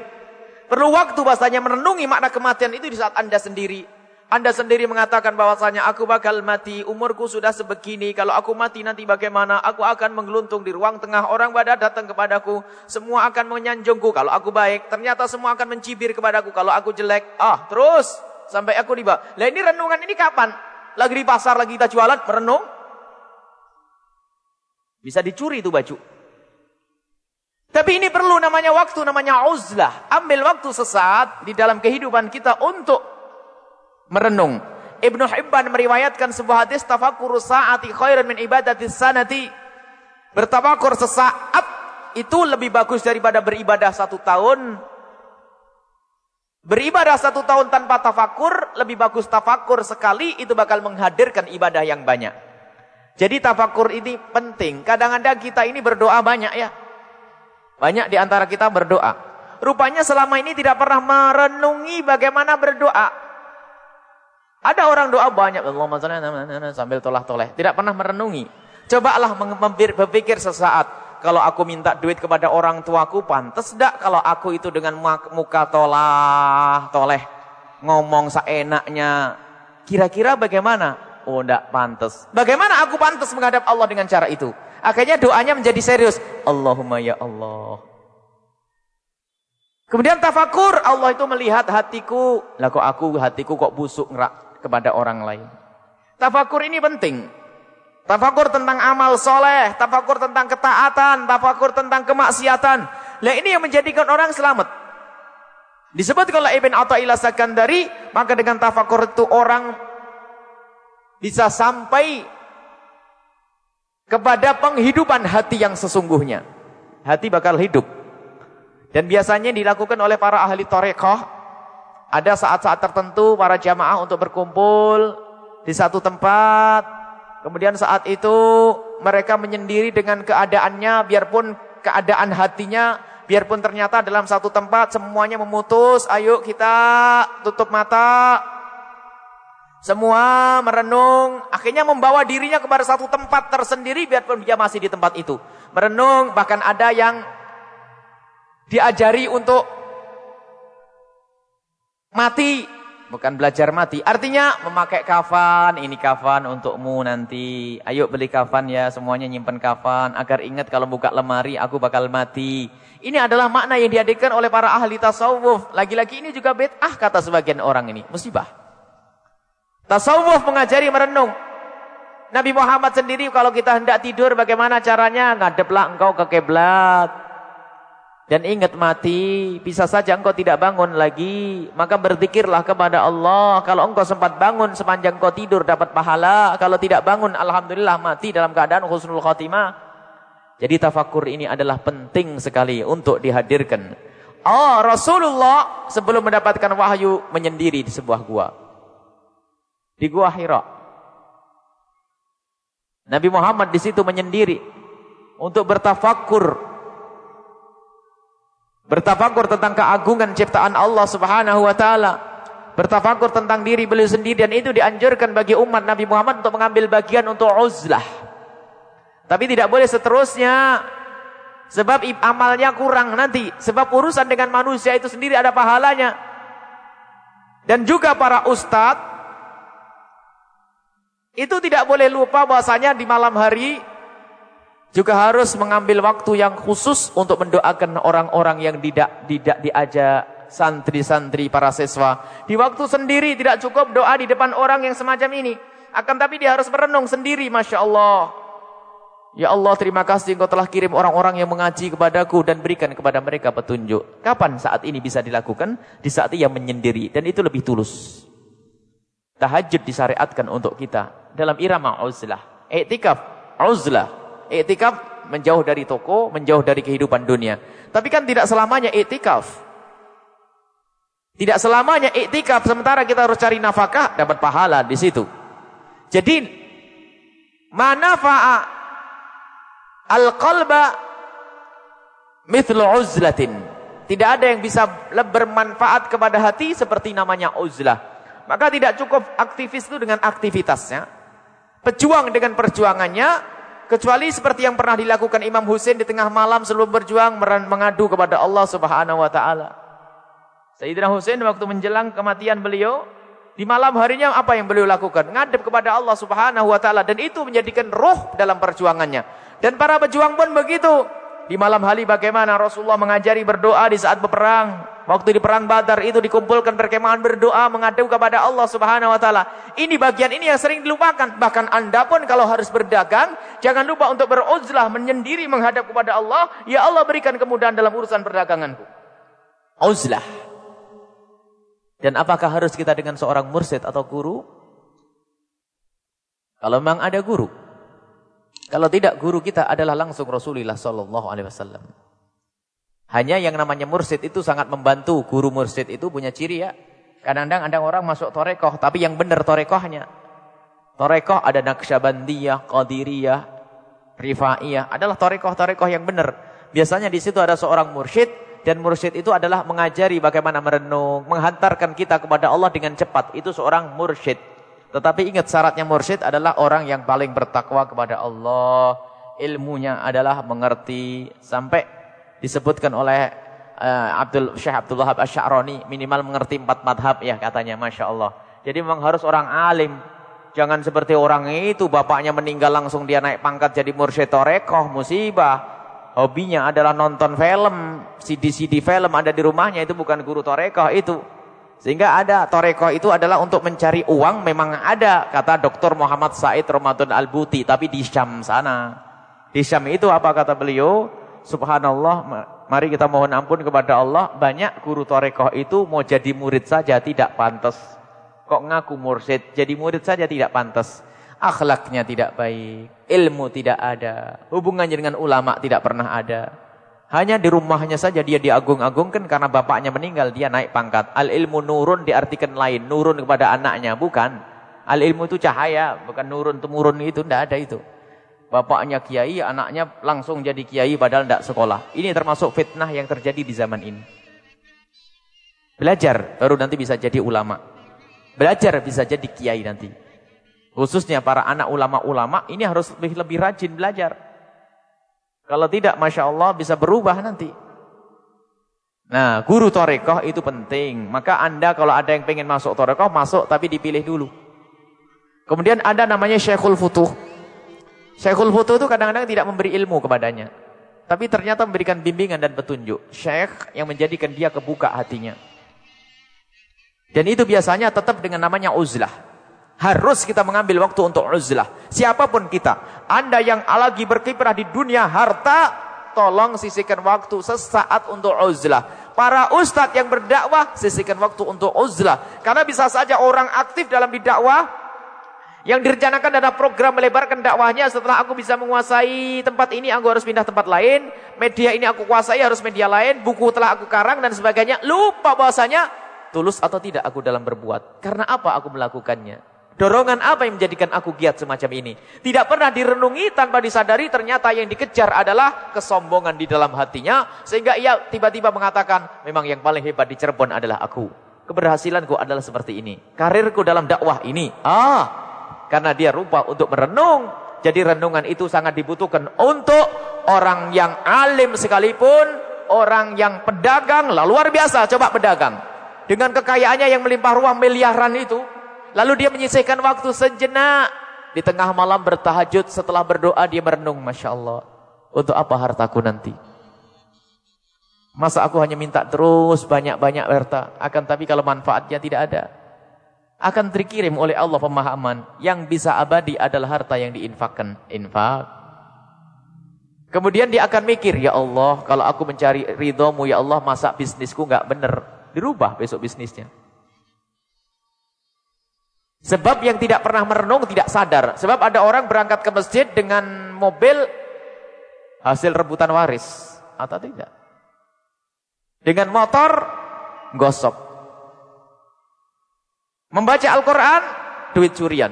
Perlu waktu bahasanya merenungi makna kematian itu di saat Anda sendiri. Anda sendiri mengatakan bahwasanya aku bakal mati, umurku sudah sebegini, kalau aku mati nanti bagaimana? Aku akan menggeluntung di ruang tengah, orang pada datang kepadaku, semua akan menyanjungku kalau aku baik, ternyata semua akan mencibir kepadaku kalau aku jelek. Ah, terus sampai aku tiba. Lah ini renungan ini kapan? Lagi di pasar, lagi kita jualan, merenung. Bisa dicuri itu baju. Tapi ini perlu namanya waktu, namanya uzlah. Ambil waktu sesaat di dalam kehidupan kita untuk merenung. Ibnu Hibban meriwayatkan sebuah hadis tafakur sa'ati khairan min ibadati sanati. Bertafakur sesaat itu lebih bagus daripada beribadah satu tahun Beribadah satu tahun tanpa tafakur, lebih bagus tafakur sekali, itu bakal menghadirkan ibadah yang banyak. Jadi tafakur ini penting. Kadang-kadang kita ini berdoa banyak ya. Banyak di antara kita berdoa. Rupanya selama ini tidak pernah merenungi bagaimana berdoa. Ada orang doa banyak. sambil tolah-toleh. Tidak pernah merenungi. Cobalah berpikir sesaat kalau aku minta duit kepada orang tuaku pantas tidak kalau aku itu dengan muka tolah toleh ngomong seenaknya. Kira-kira bagaimana? Oh tidak pantas bagaimana aku pantas menghadap Allah dengan cara itu? Akhirnya doanya menjadi serius. Allahumma ya Allah. Kemudian tafakur Allah itu melihat hatiku. Lah aku hatiku kok busuk ngerak kepada orang lain? Tafakur ini penting Tafakur tentang amal soleh, tafakur tentang ketaatan, tafakur tentang kemaksiatan. Lah ini yang menjadikan orang selamat. Disebut kalau Ibn Atta'illah Sakandari, maka dengan tafakur itu orang bisa sampai kepada penghidupan hati yang sesungguhnya. Hati bakal hidup. Dan biasanya dilakukan oleh para ahli torekoh. Ada saat-saat tertentu para jamaah untuk berkumpul di satu tempat Kemudian saat itu mereka menyendiri dengan keadaannya biarpun keadaan hatinya biarpun ternyata dalam satu tempat semuanya memutus, ayo kita tutup mata. Semua merenung, akhirnya membawa dirinya kepada satu tempat tersendiri biarpun dia masih di tempat itu. Merenung, bahkan ada yang diajari untuk mati Bukan belajar mati. Artinya memakai kafan. Ini kafan untukmu nanti. Ayo beli kafan ya. Semuanya nyimpen kafan. Agar ingat kalau buka lemari aku bakal mati. Ini adalah makna yang dihadirkan oleh para ahli tasawuf. Lagi-lagi ini juga betah kata sebagian orang ini. Musibah. Tasawuf mengajari merenung. Nabi Muhammad sendiri kalau kita hendak tidur bagaimana caranya? Ngadeplah engkau ke keblat. Dan ingat mati, bisa saja engkau tidak bangun lagi. Maka berzikirlah kepada Allah. Kalau engkau sempat bangun sepanjang engkau tidur dapat pahala. Kalau tidak bangun, Alhamdulillah mati dalam keadaan khusnul khatimah. Jadi tafakur ini adalah penting sekali untuk dihadirkan. Oh Rasulullah sebelum mendapatkan wahyu menyendiri di sebuah gua. Di gua Hira. Nabi Muhammad di situ menyendiri. Untuk bertafakur Bertafakur tentang keagungan ciptaan Allah Subhanahu wa taala. Bertafakur tentang diri beliau sendiri dan itu dianjurkan bagi umat Nabi Muhammad untuk mengambil bagian untuk uzlah. Tapi tidak boleh seterusnya sebab amalnya kurang nanti sebab urusan dengan manusia itu sendiri ada pahalanya. Dan juga para ustadz itu tidak boleh lupa bahwasanya di malam hari juga harus mengambil waktu yang khusus untuk mendoakan orang-orang yang tidak tidak diajak santri-santri para siswa. Di waktu sendiri tidak cukup doa di depan orang yang semacam ini. Akan tapi dia harus merenung sendiri, Masya Allah. Ya Allah terima kasih engkau telah kirim orang-orang yang mengaji kepadaku dan berikan kepada mereka petunjuk. Kapan saat ini bisa dilakukan? Di saat ia menyendiri dan itu lebih tulus. Tahajud disyariatkan untuk kita dalam irama uzlah. Iktikaf uzlah Iktikaf menjauh dari toko, menjauh dari kehidupan dunia. Tapi kan tidak selamanya iktikaf. Tidak selamanya iktikaf sementara kita harus cari nafkah dapat pahala di situ. Jadi manafa'a al-qalba mithlu uzlatin. Tidak ada yang bisa bermanfaat kepada hati seperti namanya uzlah. Maka tidak cukup aktivis itu dengan aktivitasnya. Pejuang dengan perjuangannya. Kecuali seperti yang pernah dilakukan Imam Hussein di tengah malam sebelum berjuang mengadu kepada Allah subhanahu wa ta'ala. Sayyidina Hussein waktu menjelang kematian beliau. Di malam harinya apa yang beliau lakukan? Ngadep kepada Allah subhanahu wa ta'ala. Dan itu menjadikan roh dalam perjuangannya. Dan para pejuang pun begitu. Di malam hari bagaimana Rasulullah mengajari berdoa di saat berperang. Waktu di perang Badar itu dikumpulkan perkemahan berdoa menghadap kepada Allah Subhanahu wa taala. Ini bagian ini yang sering dilupakan. Bahkan Anda pun kalau harus berdagang, jangan lupa untuk beruzlah menyendiri menghadap kepada Allah, ya Allah berikan kemudahan dalam urusan perdaganganku. Uzlah. Dan apakah harus kita dengan seorang mursyid atau guru? Kalau memang ada guru, kalau tidak guru kita adalah langsung Rasulullah sallallahu alaihi wasallam. Hanya yang namanya mursid itu sangat membantu. Guru mursid itu punya ciri ya. Kadang-kadang ada orang masuk torekoh, tapi yang benar torekohnya. Torekoh ada Naqsyabandiyah, Qadiriyah, Rifaiyah. Adalah torekoh-torekoh yang benar. Biasanya di situ ada seorang mursyid, dan mursyid itu adalah mengajari bagaimana merenung, menghantarkan kita kepada Allah dengan cepat. Itu seorang mursyid. Tetapi ingat syaratnya mursyid adalah orang yang paling bertakwa kepada Allah. Ilmunya adalah mengerti sampai disebutkan oleh uh, Abdul Syekh Abdul Wahab Asy'arani minimal mengerti empat madhab ya katanya Masya Allah. Jadi memang harus orang alim. Jangan seperti orang itu bapaknya meninggal langsung dia naik pangkat jadi mursyid torekoh musibah. Hobinya adalah nonton film, CD-CD film ada di rumahnya itu bukan guru torekoh itu. Sehingga ada toreko itu adalah untuk mencari uang memang ada kata Dr. Muhammad Said Ramadan Al-Buti tapi di Syam sana. Di Syam itu apa kata beliau? Subhanallah, mari kita mohon ampun kepada Allah, banyak guru toreko itu mau jadi murid saja tidak pantas. Kok ngaku mursyid, jadi murid saja tidak pantas. Akhlaknya tidak baik, ilmu tidak ada, hubungannya dengan ulama tidak pernah ada. Hanya di rumahnya saja dia diagung-agungkan karena bapaknya meninggal, dia naik pangkat. Al-ilmu nurun diartikan lain, nurun kepada anaknya, bukan. Al-ilmu itu cahaya, bukan nurun temurun itu, tidak ada itu. Bapaknya kiai, anaknya langsung jadi kiai padahal tidak sekolah. Ini termasuk fitnah yang terjadi di zaman ini. Belajar, baru nanti bisa jadi ulama. Belajar bisa jadi kiai nanti. Khususnya para anak ulama-ulama, ini harus lebih, lebih rajin belajar. Kalau tidak, Masya Allah bisa berubah nanti. Nah, guru torekoh itu penting. Maka anda kalau ada yang pengen masuk torekoh, masuk tapi dipilih dulu. Kemudian ada namanya Syekhul Futuh. Syekhul Futuh itu kadang-kadang tidak memberi ilmu kepadanya. Tapi ternyata memberikan bimbingan dan petunjuk. Syekh yang menjadikan dia kebuka hatinya. Dan itu biasanya tetap dengan namanya uzlah. Harus kita mengambil waktu untuk uzlah. Siapa pun kita. Anda yang lagi berkiprah di dunia harta, tolong sisihkan waktu sesaat untuk uzlah. Para ustadz yang berdakwah, sisihkan waktu untuk uzlah. Karena bisa saja orang aktif dalam didakwah, yang direncanakan adalah program melebarkan dakwahnya setelah aku bisa menguasai tempat ini aku harus pindah tempat lain media ini aku kuasai harus media lain buku telah aku karang dan sebagainya lupa bahwasanya tulus atau tidak aku dalam berbuat karena apa aku melakukannya Dorongan apa yang menjadikan aku giat semacam ini? Tidak pernah direnungi tanpa disadari ternyata yang dikejar adalah kesombongan di dalam hatinya. Sehingga ia tiba-tiba mengatakan, memang yang paling hebat di Cirebon adalah aku. Keberhasilanku adalah seperti ini. Karirku dalam dakwah ini. Ah, karena dia rupa untuk merenung. Jadi renungan itu sangat dibutuhkan untuk orang yang alim sekalipun. Orang yang pedagang, lah luar biasa coba pedagang. Dengan kekayaannya yang melimpah ruah miliaran itu Lalu dia menyisihkan waktu sejenak. Di tengah malam bertahajud setelah berdoa dia merenung. Masya Allah. Untuk apa hartaku nanti? Masa aku hanya minta terus banyak-banyak harta. Akan tapi kalau manfaatnya tidak ada. Akan terkirim oleh Allah pemahaman. Yang bisa abadi adalah harta yang diinfakkan. Infak. Kemudian dia akan mikir, Ya Allah, kalau aku mencari ridhomu, Ya Allah, masa bisnisku nggak benar. Dirubah besok bisnisnya. Sebab yang tidak pernah merenung tidak sadar. Sebab ada orang berangkat ke masjid dengan mobil hasil rebutan waris. Atau tidak. Dengan motor gosok. Membaca Al-Quran duit curian.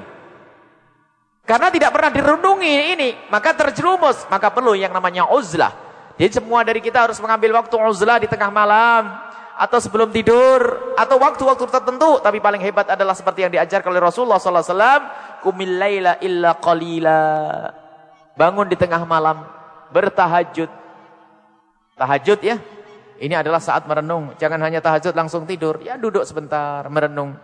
Karena tidak pernah direnungi ini. Maka terjerumus. Maka perlu yang namanya uzlah. Jadi semua dari kita harus mengambil waktu uzlah di tengah malam. Atau sebelum tidur atau waktu-waktu tertentu tapi paling hebat adalah seperti yang diajarkan oleh Rasulullah sallallahu alaihi wasallam kumil laila illa qalila. Bangun di tengah malam bertahajud. Tahajud ya. Ini adalah saat merenung. Jangan hanya tahajud langsung tidur. Ya duduk sebentar merenung.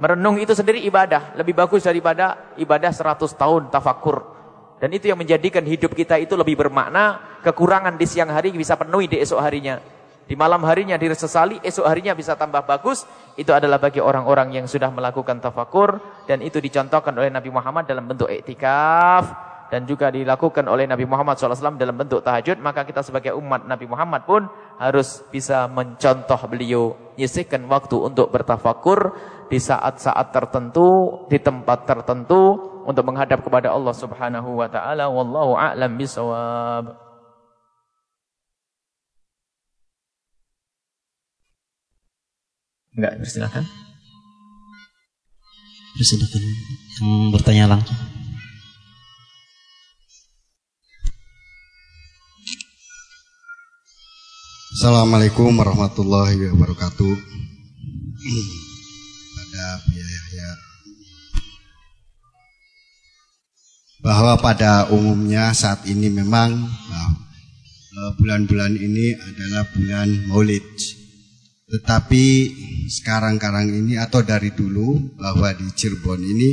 Merenung itu sendiri ibadah. Lebih bagus daripada ibadah 100 tahun tafakur dan itu yang menjadikan hidup kita itu lebih bermakna. Kekurangan di siang hari bisa penuhi di esok harinya di malam harinya disesali, esok harinya bisa tambah bagus. Itu adalah bagi orang-orang yang sudah melakukan tafakur. Dan itu dicontohkan oleh Nabi Muhammad dalam bentuk iktikaf. Dan juga dilakukan oleh Nabi Muhammad SAW dalam bentuk tahajud. Maka kita sebagai umat Nabi Muhammad pun harus bisa mencontoh beliau. Nyisihkan waktu untuk bertafakur di saat-saat tertentu, di tempat tertentu. Untuk menghadap kepada Allah Subhanahu Wa Taala. Wallahu a'lam bisawab. Enggak, persilakan. Persilakan yang bertanya langsung. Assalamualaikum warahmatullahi wabarakatuh. Pada Yahya bahwa pada umumnya saat ini memang eh, bulan-bulan ini adalah bulan Maulid tetapi sekarang-karang ini atau dari dulu bahwa di Cirebon ini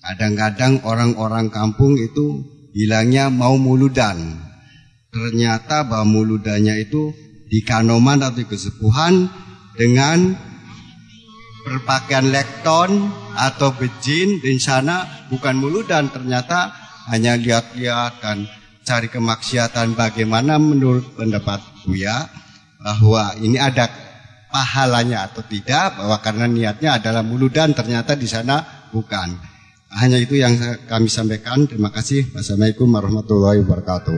kadang-kadang orang-orang kampung itu bilangnya mau muludan. Ternyata bahwa muludannya itu di kanoman atau di kesepuhan dengan berpakaian lekton atau bejin di sana bukan muludan ternyata hanya lihat-lihat dan cari kemaksiatan bagaimana menurut pendapat Buya bahwa ini ada pahalanya atau tidak bahwa karena niatnya adalah muludan ternyata di sana bukan. Hanya itu yang kami sampaikan. Terima kasih. Wassalamualaikum warahmatullahi wabarakatuh.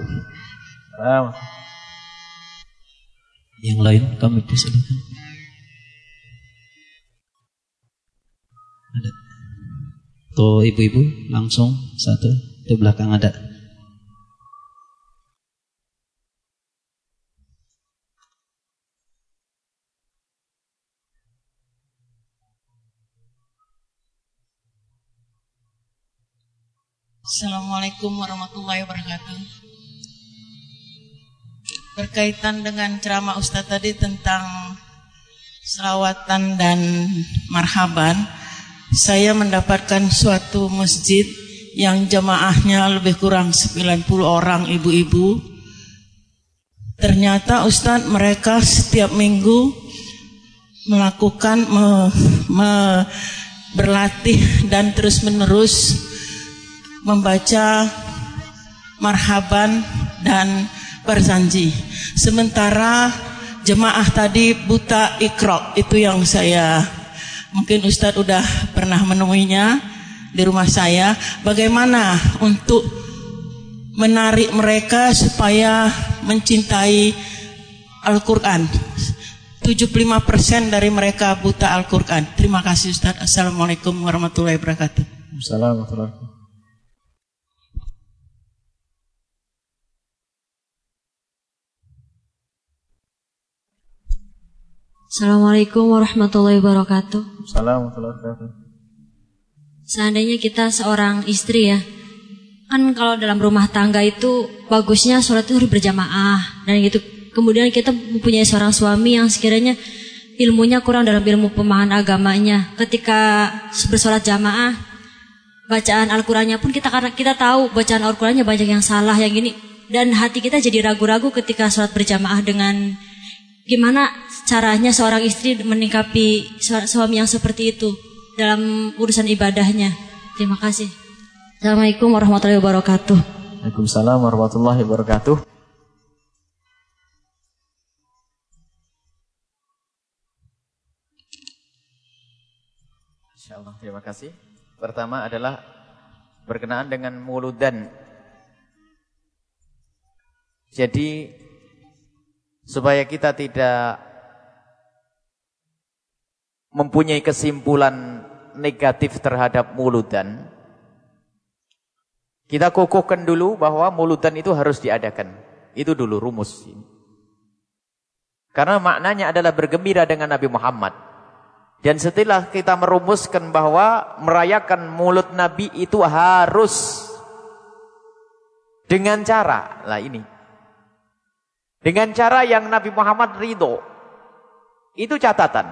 Yang lain kami persilakan. Ada. Tuh ibu-ibu langsung satu di belakang ada. Assalamualaikum warahmatullahi wabarakatuh. Berkaitan dengan ceramah Ustadz tadi tentang selawatan dan marhaban, saya mendapatkan suatu masjid yang jemaahnya lebih kurang 90 orang ibu-ibu. Ternyata Ustadz mereka setiap minggu melakukan me, me, berlatih dan terus menerus membaca marhaban dan berzanji. Sementara jemaah tadi buta ikro itu yang saya mungkin Ustadz udah pernah menemuinya di rumah saya. Bagaimana untuk menarik mereka supaya mencintai Al-Quran. 75% dari mereka buta Al-Quran. Terima kasih Ustadz. Assalamualaikum warahmatullahi wabarakatuh. Assalamualaikum Assalamualaikum warahmatullahi wabarakatuh. Assalamualaikum warahmatullahi wabarakatuh. Seandainya kita seorang istri ya, kan kalau dalam rumah tangga itu bagusnya sholat itu harus berjamaah dan gitu. Kemudian kita mempunyai seorang suami yang sekiranya ilmunya kurang dalam ilmu pemahaman agamanya. Ketika bersolat jamaah, bacaan Al-Qur'annya pun kita karena kita tahu bacaan Al-Qur'annya banyak yang salah yang ini dan hati kita jadi ragu-ragu ketika sholat berjamaah dengan gimana caranya seorang istri menikapi suami yang seperti itu dalam urusan ibadahnya. Terima kasih. Assalamualaikum warahmatullahi wabarakatuh. Waalaikumsalam warahmatullahi wabarakatuh. Insyaallah terima kasih. Pertama adalah berkenaan dengan muludan. Jadi supaya kita tidak mempunyai kesimpulan negatif terhadap muludan kita kokohkan dulu bahwa muludan itu harus diadakan itu dulu rumus Karena maknanya adalah bergembira dengan Nabi Muhammad. Dan setelah kita merumuskan bahwa merayakan mulut Nabi itu harus dengan cara, lah ini. Dengan cara yang Nabi Muhammad ridho. Itu catatan.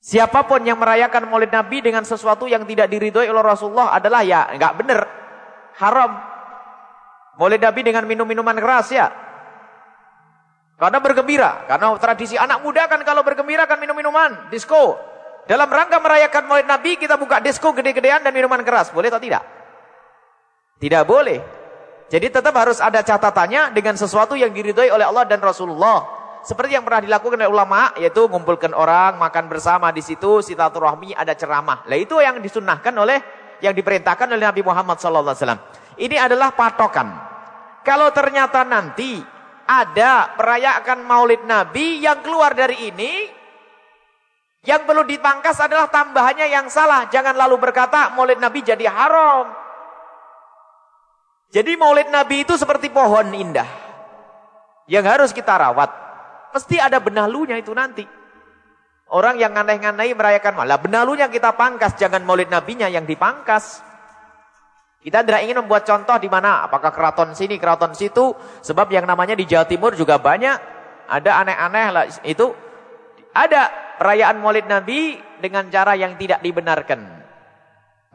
Siapa pun yang merayakan maulid Nabi dengan sesuatu yang tidak diridhoi oleh Rasulullah adalah ya nggak benar. Haram. Maulid Nabi dengan minum-minuman keras ya. Karena bergembira, karena tradisi anak muda kan kalau bergembira kan minum-minuman, disco. Dalam rangka merayakan Maulid Nabi kita buka disco gede-gedean dan minuman keras, boleh atau tidak? Tidak boleh. Jadi tetap harus ada catatannya dengan sesuatu yang diridhoi oleh Allah dan Rasulullah. Seperti yang pernah dilakukan oleh ulama, yaitu mengumpulkan orang, makan bersama di situ, silaturahmi, ada ceramah. Lah itu yang disunahkan oleh, yang diperintahkan oleh Nabi Muhammad SAW. Ini adalah patokan. Kalau ternyata nanti ada merayakan maulid Nabi yang keluar dari ini, yang perlu dipangkas adalah tambahannya yang salah. Jangan lalu berkata maulid Nabi jadi haram. Jadi maulid Nabi itu seperti pohon indah. Yang harus kita rawat. Pasti ada benalunya itu nanti. Orang yang nganeh-nganeh merayakan malah benalunya kita pangkas. Jangan maulid nabinya yang dipangkas. Kita tidak ingin membuat contoh di mana, apakah keraton sini, keraton situ. Sebab yang namanya di Jawa Timur juga banyak. Ada aneh-aneh lah itu. Ada perayaan maulid Nabi dengan cara yang tidak dibenarkan.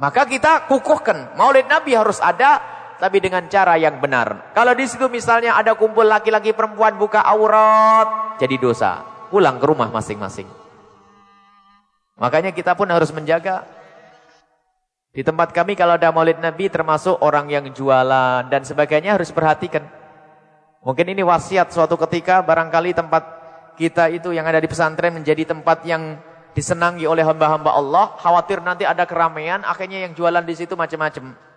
Maka kita kukuhkan, maulid Nabi harus ada, tapi dengan cara yang benar. Kalau di situ misalnya ada kumpul laki-laki perempuan buka aurat, jadi dosa. Pulang ke rumah masing-masing. Makanya kita pun harus menjaga di tempat kami kalau ada maulid Nabi termasuk orang yang jualan dan sebagainya harus perhatikan. Mungkin ini wasiat suatu ketika barangkali tempat kita itu yang ada di pesantren menjadi tempat yang disenangi oleh hamba-hamba Allah. Khawatir nanti ada keramaian akhirnya yang jualan di situ macam-macam.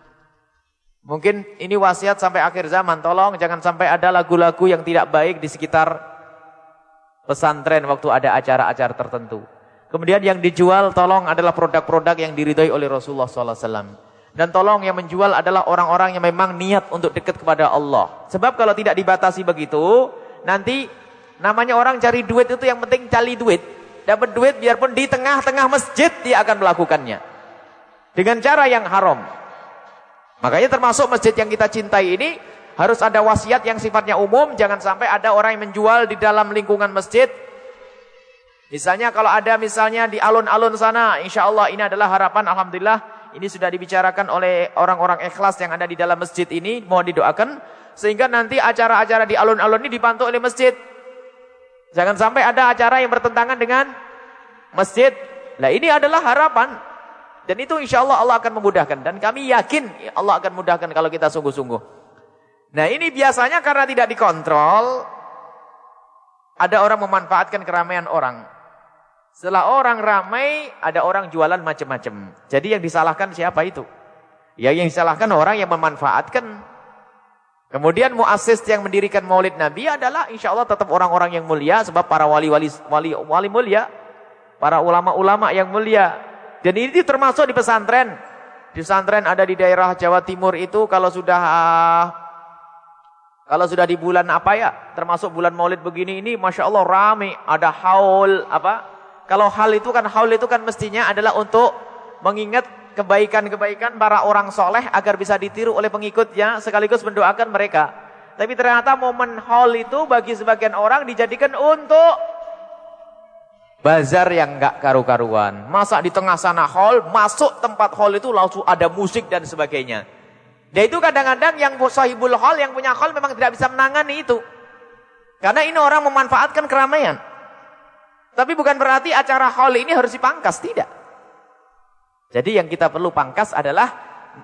Mungkin ini wasiat sampai akhir zaman. Tolong jangan sampai ada lagu-lagu yang tidak baik di sekitar pesantren waktu ada acara-acara tertentu. Kemudian yang dijual tolong adalah produk-produk yang diridhoi oleh Rasulullah SAW. Dan tolong yang menjual adalah orang-orang yang memang niat untuk dekat kepada Allah. Sebab kalau tidak dibatasi begitu, nanti namanya orang cari duit itu yang penting cari duit. Dapat duit biarpun di tengah-tengah masjid dia akan melakukannya. Dengan cara yang haram. Makanya termasuk masjid yang kita cintai ini harus ada wasiat yang sifatnya umum. Jangan sampai ada orang yang menjual di dalam lingkungan masjid Misalnya kalau ada misalnya di alun-alun sana, insya Allah ini adalah harapan, Alhamdulillah. Ini sudah dibicarakan oleh orang-orang ikhlas yang ada di dalam masjid ini. Mohon didoakan. Sehingga nanti acara-acara di alun-alun ini dipantau oleh masjid. Jangan sampai ada acara yang bertentangan dengan masjid. Nah ini adalah harapan. Dan itu insya Allah Allah akan memudahkan. Dan kami yakin Allah akan mudahkan kalau kita sungguh-sungguh. Nah ini biasanya karena tidak dikontrol. Ada orang memanfaatkan keramaian orang. Setelah orang ramai, ada orang jualan macam-macam. Jadi yang disalahkan siapa itu? Ya yang disalahkan orang yang memanfaatkan. Kemudian muassis yang mendirikan maulid Nabi adalah insya Allah tetap orang-orang yang mulia. Sebab para wali-wali wali, wali mulia. Para ulama-ulama yang mulia. Dan ini termasuk di pesantren. Di pesantren ada di daerah Jawa Timur itu kalau sudah kalau sudah di bulan apa ya, termasuk bulan maulid begini ini, Masya Allah rame, ada haul, apa, kalau hal itu kan haul itu kan mestinya adalah untuk mengingat kebaikan-kebaikan para orang soleh agar bisa ditiru oleh pengikutnya sekaligus mendoakan mereka. Tapi ternyata momen haul itu bagi sebagian orang dijadikan untuk bazar yang enggak karu-karuan. Masa di tengah sana haul, masuk tempat haul itu langsung ada musik dan sebagainya. Dan itu kadang-kadang yang sahibul haul, yang punya haul memang tidak bisa menangani itu. Karena ini orang memanfaatkan keramaian. Tapi bukan berarti acara haul ini harus dipangkas, tidak. Jadi yang kita perlu pangkas adalah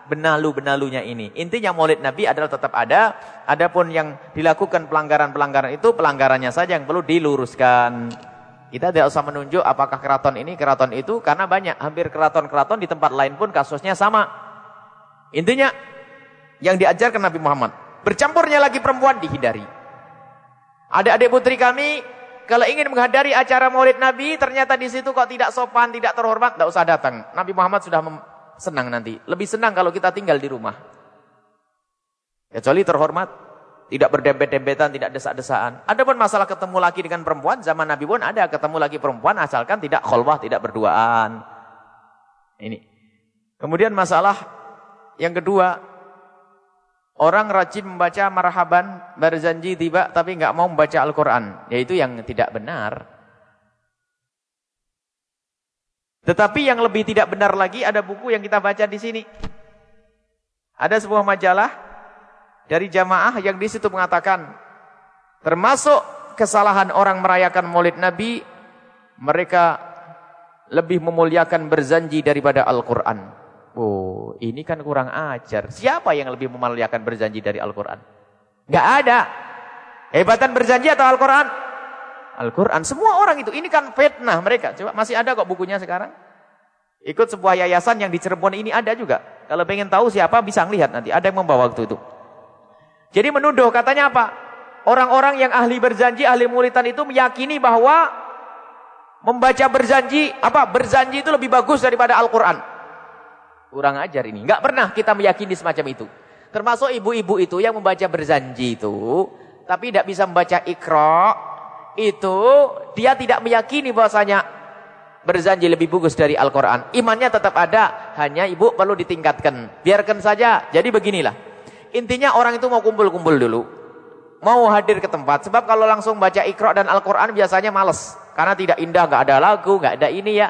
benalu-benalunya ini. Intinya maulid Nabi adalah tetap ada. Adapun yang dilakukan pelanggaran-pelanggaran itu, pelanggarannya saja yang perlu diluruskan. Kita tidak usah menunjuk apakah keraton ini, keraton itu. Karena banyak, hampir keraton-keraton di tempat lain pun kasusnya sama. Intinya, yang diajarkan Nabi Muhammad. Bercampurnya lagi perempuan dihindari. Adik-adik putri kami kalau ingin menghadiri acara maulid Nabi, ternyata di situ kok tidak sopan, tidak terhormat, tidak usah datang. Nabi Muhammad sudah senang nanti. Lebih senang kalau kita tinggal di rumah. Kecuali terhormat. Tidak berdempet-dempetan, tidak desak-desaan. Ada pun masalah ketemu lagi dengan perempuan, zaman Nabi pun ada ketemu lagi perempuan asalkan tidak khulwah, tidak berduaan. Ini. Kemudian masalah yang kedua, orang rajin membaca marhaban, berjanji tiba tapi nggak mau membaca Al-Quran. Yaitu yang tidak benar. Tetapi yang lebih tidak benar lagi ada buku yang kita baca di sini. Ada sebuah majalah dari jamaah yang di situ mengatakan termasuk kesalahan orang merayakan Maulid Nabi mereka lebih memuliakan berjanji daripada Al-Qur'an. Oh, ini kan kurang ajar. Siapa yang lebih memuliakan berjanji dari Al-Qur'an? Enggak ada. Hebatan berjanji atau Al-Qur'an? Al-Qur'an. Semua orang itu. Ini kan fitnah mereka. Coba masih ada kok bukunya sekarang? Ikut sebuah yayasan yang di Cirebon ini ada juga. Kalau pengen tahu siapa bisa ngelihat nanti. Ada yang membawa waktu itu. Jadi menuduh katanya apa? Orang-orang yang ahli berjanji, ahli mulitan itu meyakini bahwa membaca berjanji, apa? Berjanji itu lebih bagus daripada Al-Quran. Kurang ajar ini. Enggak pernah kita meyakini semacam itu. Termasuk ibu-ibu itu yang membaca berjanji itu, tapi tidak bisa membaca ikro, itu dia tidak meyakini bahwasanya berjanji lebih bagus dari Al-Quran. Imannya tetap ada, hanya ibu perlu ditingkatkan. Biarkan saja. Jadi beginilah. Intinya orang itu mau kumpul-kumpul dulu. Mau hadir ke tempat. Sebab kalau langsung baca Iqra dan Al-Quran biasanya males. Karena tidak indah, nggak ada lagu, nggak ada ini ya.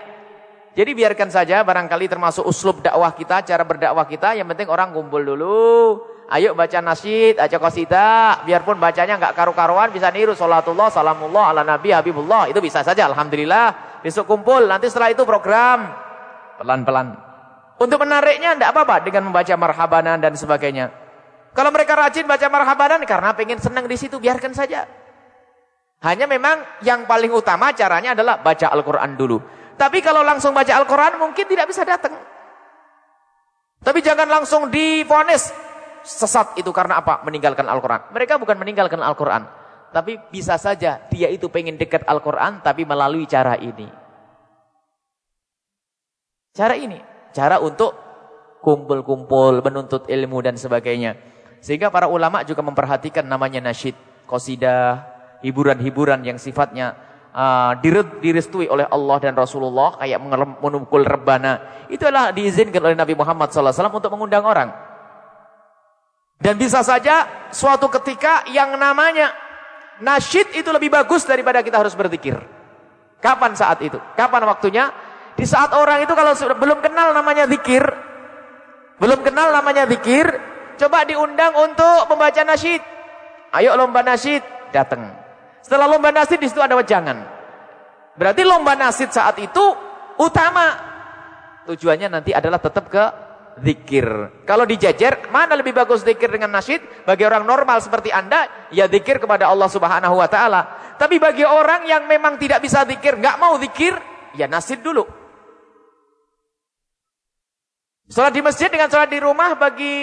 Jadi biarkan saja barangkali termasuk uslub dakwah kita, cara berdakwah kita. Yang penting orang kumpul dulu. Ayo baca nasyid, baca qasida. Biarpun bacanya nggak karu-karuan, bisa niru. Salatullah, salamullah, ala nabi, habibullah. Itu bisa saja, Alhamdulillah. Besok kumpul, nanti setelah itu program. Pelan-pelan. Untuk menariknya tidak apa-apa dengan membaca marhabanan dan sebagainya. Kalau mereka rajin baca marhabanan karena pengen senang di situ, biarkan saja. Hanya memang yang paling utama caranya adalah baca Al-Quran dulu. Tapi kalau langsung baca Al-Quran mungkin tidak bisa datang. Tapi jangan langsung difonis sesat itu karena apa? Meninggalkan Al-Quran. Mereka bukan meninggalkan Al-Quran. Tapi bisa saja dia itu pengen dekat Al-Quran tapi melalui cara ini. Cara ini. Cara untuk kumpul-kumpul, menuntut ilmu dan sebagainya. Sehingga para ulama juga memperhatikan namanya nasyid, qasidah, hiburan-hiburan yang sifatnya uh, direstui oleh Allah dan Rasulullah kayak menukul rebana. Itu adalah diizinkan oleh Nabi Muhammad SAW untuk mengundang orang. Dan bisa saja suatu ketika yang namanya nasyid itu lebih bagus daripada kita harus berzikir. Kapan saat itu? Kapan waktunya? Di saat orang itu kalau belum kenal namanya zikir, belum kenal namanya zikir, Coba diundang untuk membaca nasyid. Ayo lomba nasyid, datang. Setelah lomba nasyid di situ ada wejangan. Berarti lomba nasyid saat itu utama. Tujuannya nanti adalah tetap ke zikir. Kalau dijajar, mana lebih bagus zikir dengan nasyid? Bagi orang normal seperti Anda, ya zikir kepada Allah Subhanahu wa taala. Tapi bagi orang yang memang tidak bisa zikir, nggak mau zikir, ya nasyid dulu. Sholat di masjid dengan sholat di rumah bagi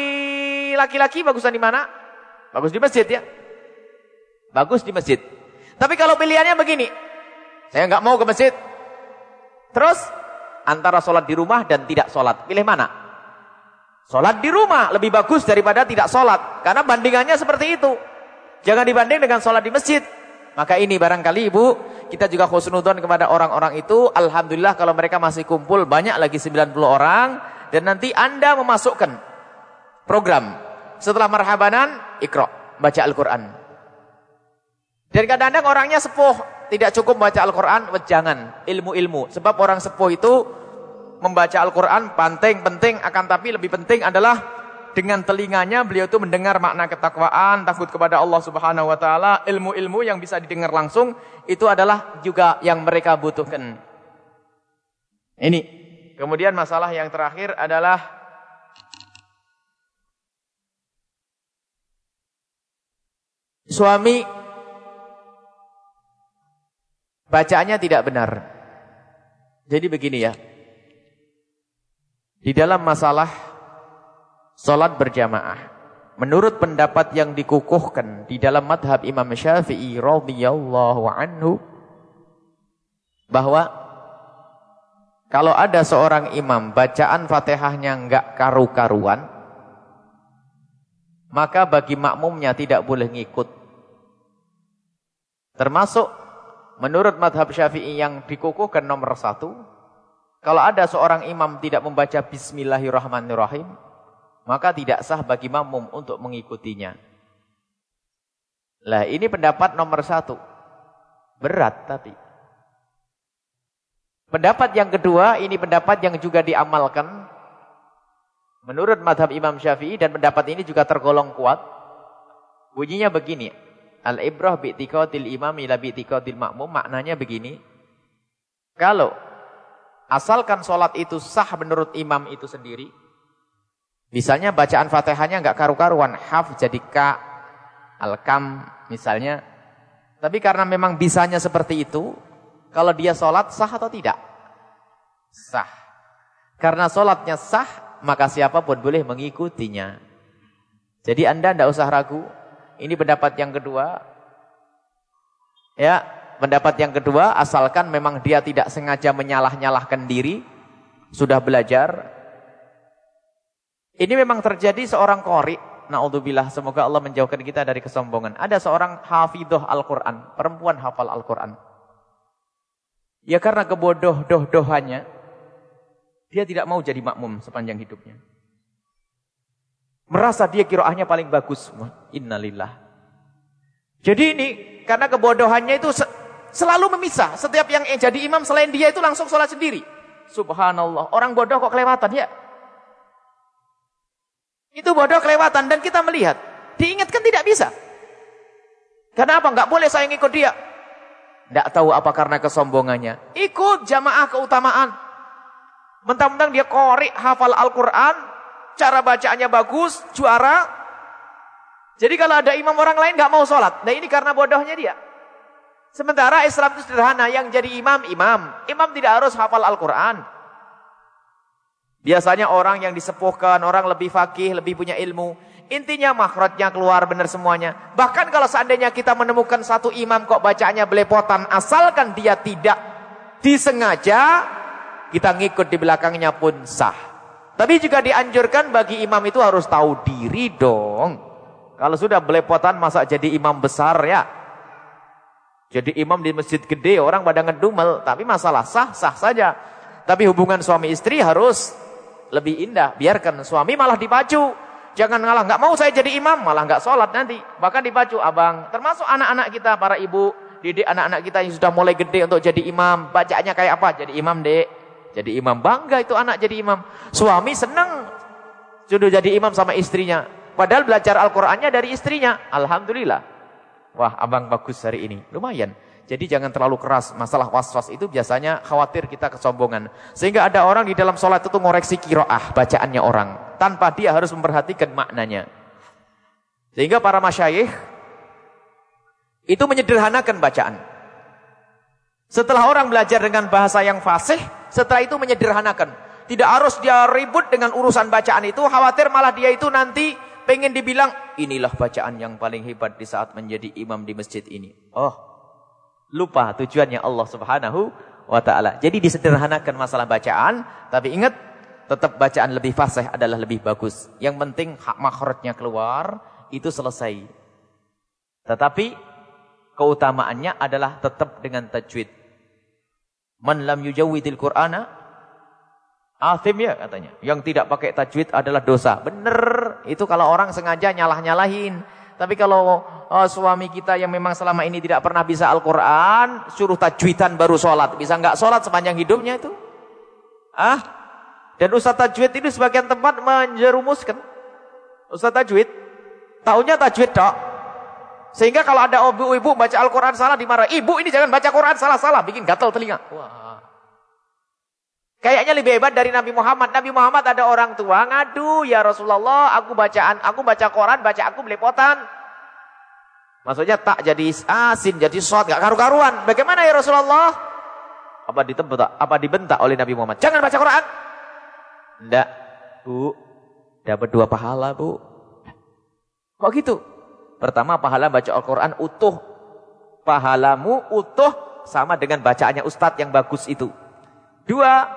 laki-laki bagusan di mana? Bagus di masjid ya. Bagus di masjid. Tapi kalau pilihannya begini, saya nggak mau ke masjid. Terus antara sholat di rumah dan tidak sholat, pilih mana? Sholat di rumah lebih bagus daripada tidak sholat. Karena bandingannya seperti itu. Jangan dibanding dengan sholat di masjid. Maka ini barangkali ibu, kita juga khusnudon kepada orang-orang itu. Alhamdulillah kalau mereka masih kumpul banyak lagi 90 orang dan nanti Anda memasukkan program setelah marhabanan ikra, baca Al-Qur'an. Dan kadang-kadang orangnya sepuh, tidak cukup baca Al-Qur'an, jangan ilmu-ilmu. Sebab orang sepuh itu membaca Al-Qur'an penting penting akan tapi lebih penting adalah dengan telinganya beliau itu mendengar makna ketakwaan, takut kepada Allah Subhanahu wa taala, ilmu-ilmu yang bisa didengar langsung itu adalah juga yang mereka butuhkan. Ini Kemudian masalah yang terakhir adalah suami bacaannya tidak benar. Jadi begini ya. Di dalam masalah solat berjamaah, menurut pendapat yang dikukuhkan di dalam madhab Imam Syafi'i radhiyallahu anhu bahwa kalau ada seorang imam bacaan Fatihahnya enggak karu-karuan maka bagi makmumnya tidak boleh ngikut. Termasuk menurut madhab syafi'i yang dikukuhkan nomor satu, kalau ada seorang imam tidak membaca bismillahirrahmanirrahim, maka tidak sah bagi makmum untuk mengikutinya. Lah ini pendapat nomor satu. Berat tapi. Pendapat yang kedua, ini pendapat yang juga diamalkan Menurut madhab Imam Syafi'i dan pendapat ini juga tergolong kuat. Bunyinya begini. Al-ibrah bi'tikotil imam ila bi'tikotil makmum. Maknanya begini. Kalau asalkan sholat itu sah menurut imam itu sendiri. Misalnya bacaan fatihahnya enggak karu-karuan. Haf jadi ka. Al-kam misalnya. Tapi karena memang bisanya seperti itu. Kalau dia sholat sah atau tidak? Sah. Karena sholatnya sah maka siapa pun boleh mengikutinya. Jadi anda tidak usah ragu. Ini pendapat yang kedua. Ya, pendapat yang kedua asalkan memang dia tidak sengaja menyalah-nyalahkan diri, sudah belajar. Ini memang terjadi seorang kori. Naudzubillah, semoga Allah menjauhkan kita dari kesombongan. Ada seorang hafidoh Al-Quran, perempuan hafal Al-Quran. Ya karena kebodoh-doh-dohannya, dia tidak mau jadi makmum sepanjang hidupnya. Merasa dia kiroahnya paling bagus. Innalillah. Jadi ini, karena kebodohannya itu selalu memisah. Setiap yang jadi imam selain dia itu langsung sholat sendiri. Subhanallah. Orang bodoh kok kelewatan ya? Itu bodoh kelewatan dan kita melihat. Diingatkan tidak bisa. Kenapa? Enggak boleh saya ngikut dia. Tidak tahu apa karena kesombongannya. Ikut jamaah keutamaan. Mentang-mentang dia korek hafal Al-Quran, cara bacaannya bagus, juara. Jadi kalau ada imam orang lain nggak mau sholat. Nah ini karena bodohnya dia. Sementara Islam itu sederhana, yang jadi imam, imam. Imam tidak harus hafal Al-Quran. Biasanya orang yang disepuhkan, orang lebih fakih, lebih punya ilmu. Intinya makhrajnya keluar benar semuanya. Bahkan kalau seandainya kita menemukan satu imam kok bacaannya belepotan, asalkan dia tidak disengaja, kita ngikut di belakangnya pun sah. Tapi juga dianjurkan bagi imam itu harus tahu diri dong. Kalau sudah belepotan masa jadi imam besar ya. Jadi imam di masjid gede orang pada ngedumel. Tapi masalah sah, sah saja. Tapi hubungan suami istri harus lebih indah. Biarkan suami malah dipacu. Jangan ngalah, nggak mau saya jadi imam, malah nggak sholat nanti. Bahkan dipacu abang. Termasuk anak-anak kita, para ibu, didik anak-anak kita yang sudah mulai gede untuk jadi imam. Bacaannya kayak apa? Jadi imam dek. Jadi imam bangga itu anak jadi imam. Suami senang sudah jadi imam sama istrinya. Padahal belajar Al-Qur'annya dari istrinya. Alhamdulillah. Wah, abang bagus hari ini. Lumayan. Jadi jangan terlalu keras. Masalah was-was itu biasanya khawatir kita kesombongan. Sehingga ada orang di dalam sholat itu ngoreksi kiroah bacaannya orang. Tanpa dia harus memperhatikan maknanya. Sehingga para masyayikh itu menyederhanakan bacaan. Setelah orang belajar dengan bahasa yang fasih, setelah itu menyederhanakan. Tidak harus dia ribut dengan urusan bacaan itu, khawatir malah dia itu nanti pengen dibilang, inilah bacaan yang paling hebat di saat menjadi imam di masjid ini. Oh, lupa tujuannya Allah subhanahu wa ta'ala. Jadi disederhanakan masalah bacaan, tapi ingat, tetap bacaan lebih fasih adalah lebih bagus. Yang penting hak makhrajnya keluar, itu selesai. Tetapi keutamaannya adalah tetap dengan tajwid. Man lam yujawwidil Qur'ana Athim ya katanya. Yang tidak pakai tajwid adalah dosa. Benar. Itu kalau orang sengaja nyalah-nyalahin. Tapi kalau oh, suami kita yang memang selama ini tidak pernah bisa Al-Quran, suruh tajwidan baru sholat. Bisa nggak sholat sepanjang hidupnya itu? Ah? Dan Ustaz Tajwid ini sebagian tempat menjerumuskan. Ustaz Tajwid. Tahunya tajwid dok. Sehingga kalau ada ibu-ibu baca Al-Quran salah dimarah. Ibu ini jangan baca Quran salah-salah. Bikin gatal telinga. Wah. Kayaknya lebih hebat dari Nabi Muhammad. Nabi Muhammad ada orang tua ngadu. Ya Rasulullah aku bacaan, aku baca Quran, baca aku belepotan. Maksudnya tak jadi asin, jadi shot, gak karu-karuan. Bagaimana ya Rasulullah? Apa ditempat, apa dibentak oleh Nabi Muhammad? Jangan baca Quran. Enggak, bu. Dapat dua pahala, bu. Kok gitu? Pertama pahala baca Al-Quran utuh. Pahalamu utuh sama dengan bacaannya ustadz yang bagus itu. Dua,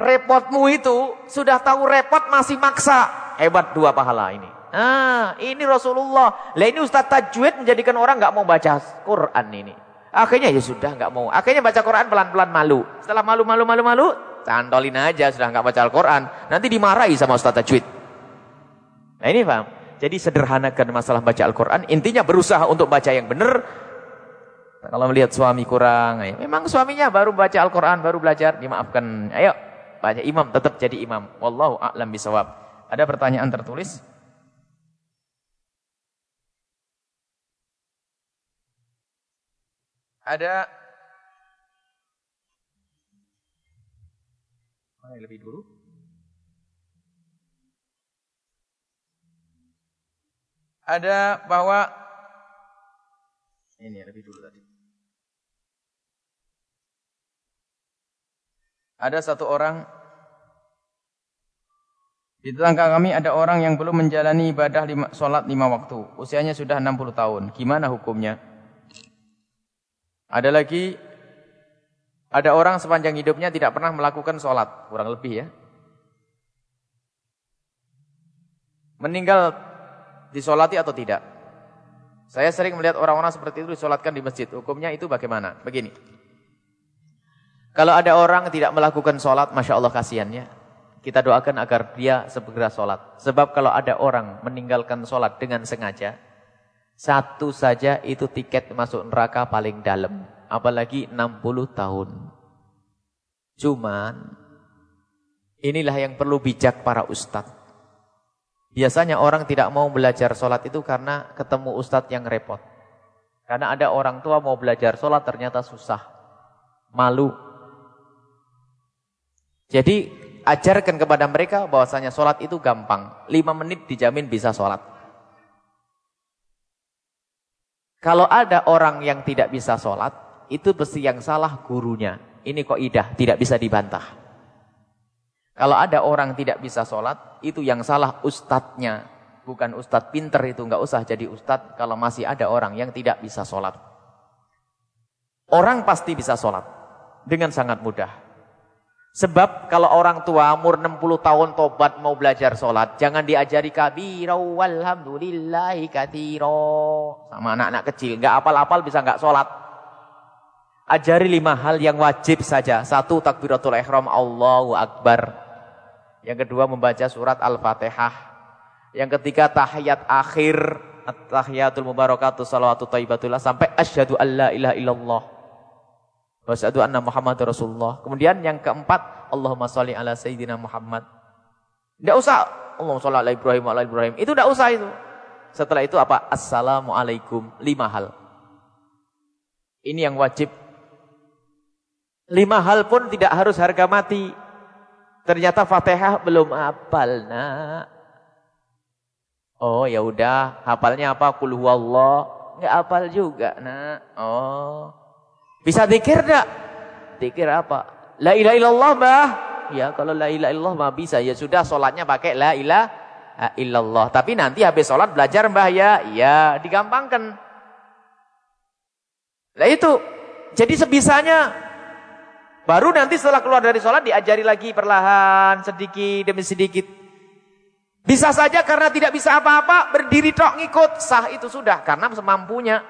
repotmu itu sudah tahu repot masih maksa. Hebat dua pahala ini. Nah, ini Rasulullah. Lah ini Ustaz Tajwid menjadikan orang nggak mau baca Quran ini. Akhirnya ya sudah nggak mau. Akhirnya baca Quran pelan-pelan malu. Setelah malu malu malu malu, cantolin aja sudah nggak baca Al-Quran. Nanti dimarahi sama Ustaz Tajwid. Nah ini paham. Jadi sederhanakan masalah baca Al-Quran. Intinya berusaha untuk baca yang benar. Kalau melihat suami kurang, ayo. memang suaminya baru baca Al-Quran, baru belajar, dimaafkan. Ayo, baca imam, tetap jadi imam. Wallahu a'lam bisawab. Ada pertanyaan tertulis? Ada Mana lebih dulu? Ada bahwa ini lebih dulu tadi. Ada satu orang di tetangga kami ada orang yang belum menjalani ibadah lima, sholat lima waktu. Usianya sudah 60 tahun. Gimana hukumnya? Ada lagi, ada orang sepanjang hidupnya tidak pernah melakukan sholat, kurang lebih ya. Meninggal disolati atau tidak? Saya sering melihat orang-orang seperti itu disolatkan di masjid. Hukumnya itu bagaimana? Begini. Kalau ada orang tidak melakukan sholat, Masya Allah kasihannya. Kita doakan agar dia segera sholat. Sebab kalau ada orang meninggalkan sholat dengan sengaja, satu saja itu tiket masuk neraka paling dalam. Apalagi 60 tahun. Cuman, inilah yang perlu bijak para ustadz. Biasanya orang tidak mau belajar sholat itu karena ketemu ustadz yang repot. Karena ada orang tua mau belajar sholat ternyata susah. Malu. Jadi ajarkan kepada mereka bahwasanya sholat itu gampang. Lima menit dijamin bisa sholat. Kalau ada orang yang tidak bisa sholat, itu pasti yang salah gurunya. Ini kok idah, tidak bisa dibantah. Kalau ada orang tidak bisa sholat, itu yang salah ustadznya. Bukan ustadz pinter itu, nggak usah jadi ustadz kalau masih ada orang yang tidak bisa sholat. Orang pasti bisa sholat dengan sangat mudah. Sebab kalau orang tua umur 60 tahun tobat mau belajar sholat, jangan diajari kabiro walhamdulillahi katiro. Sama anak-anak kecil, nggak apal-apal bisa nggak sholat. Ajari lima hal yang wajib saja. Satu, takbiratul ihram, Allahu Akbar. Yang kedua, membaca surat Al-Fatihah. Yang ketiga, tahiyat akhir, tahiyatul mubarakatuh, salawatu taibatullah, sampai asyhadu alla ilaha illallah. Wasyadu anna Muhammad Rasulullah. Kemudian yang keempat, Allahumma sholli ala Sayyidina Muhammad. Tidak usah, Allahumma sholli ala Ibrahim ala Ibrahim. Itu tidak usah itu. Setelah itu apa? Assalamualaikum. Lima hal. Ini yang wajib. Lima hal pun tidak harus harga mati. Ternyata Fatihah belum hafal, nak. Oh, ya udah, hafalnya apa? Qul huwallah. Enggak hafal juga, nak. Oh. Bisa dikir tak? Dikir apa? La ilaha illallah mbah. Ya kalau la ilaha illallah mah bisa. Ya sudah sholatnya pakai la ilaha illallah. Tapi nanti habis sholat belajar mbah ya. Ya digampangkan. Nah itu. Jadi sebisanya. Baru nanti setelah keluar dari sholat diajari lagi perlahan. Sedikit demi sedikit. Bisa saja karena tidak bisa apa-apa. Berdiri tok ngikut. Sah itu sudah. Karena semampunya.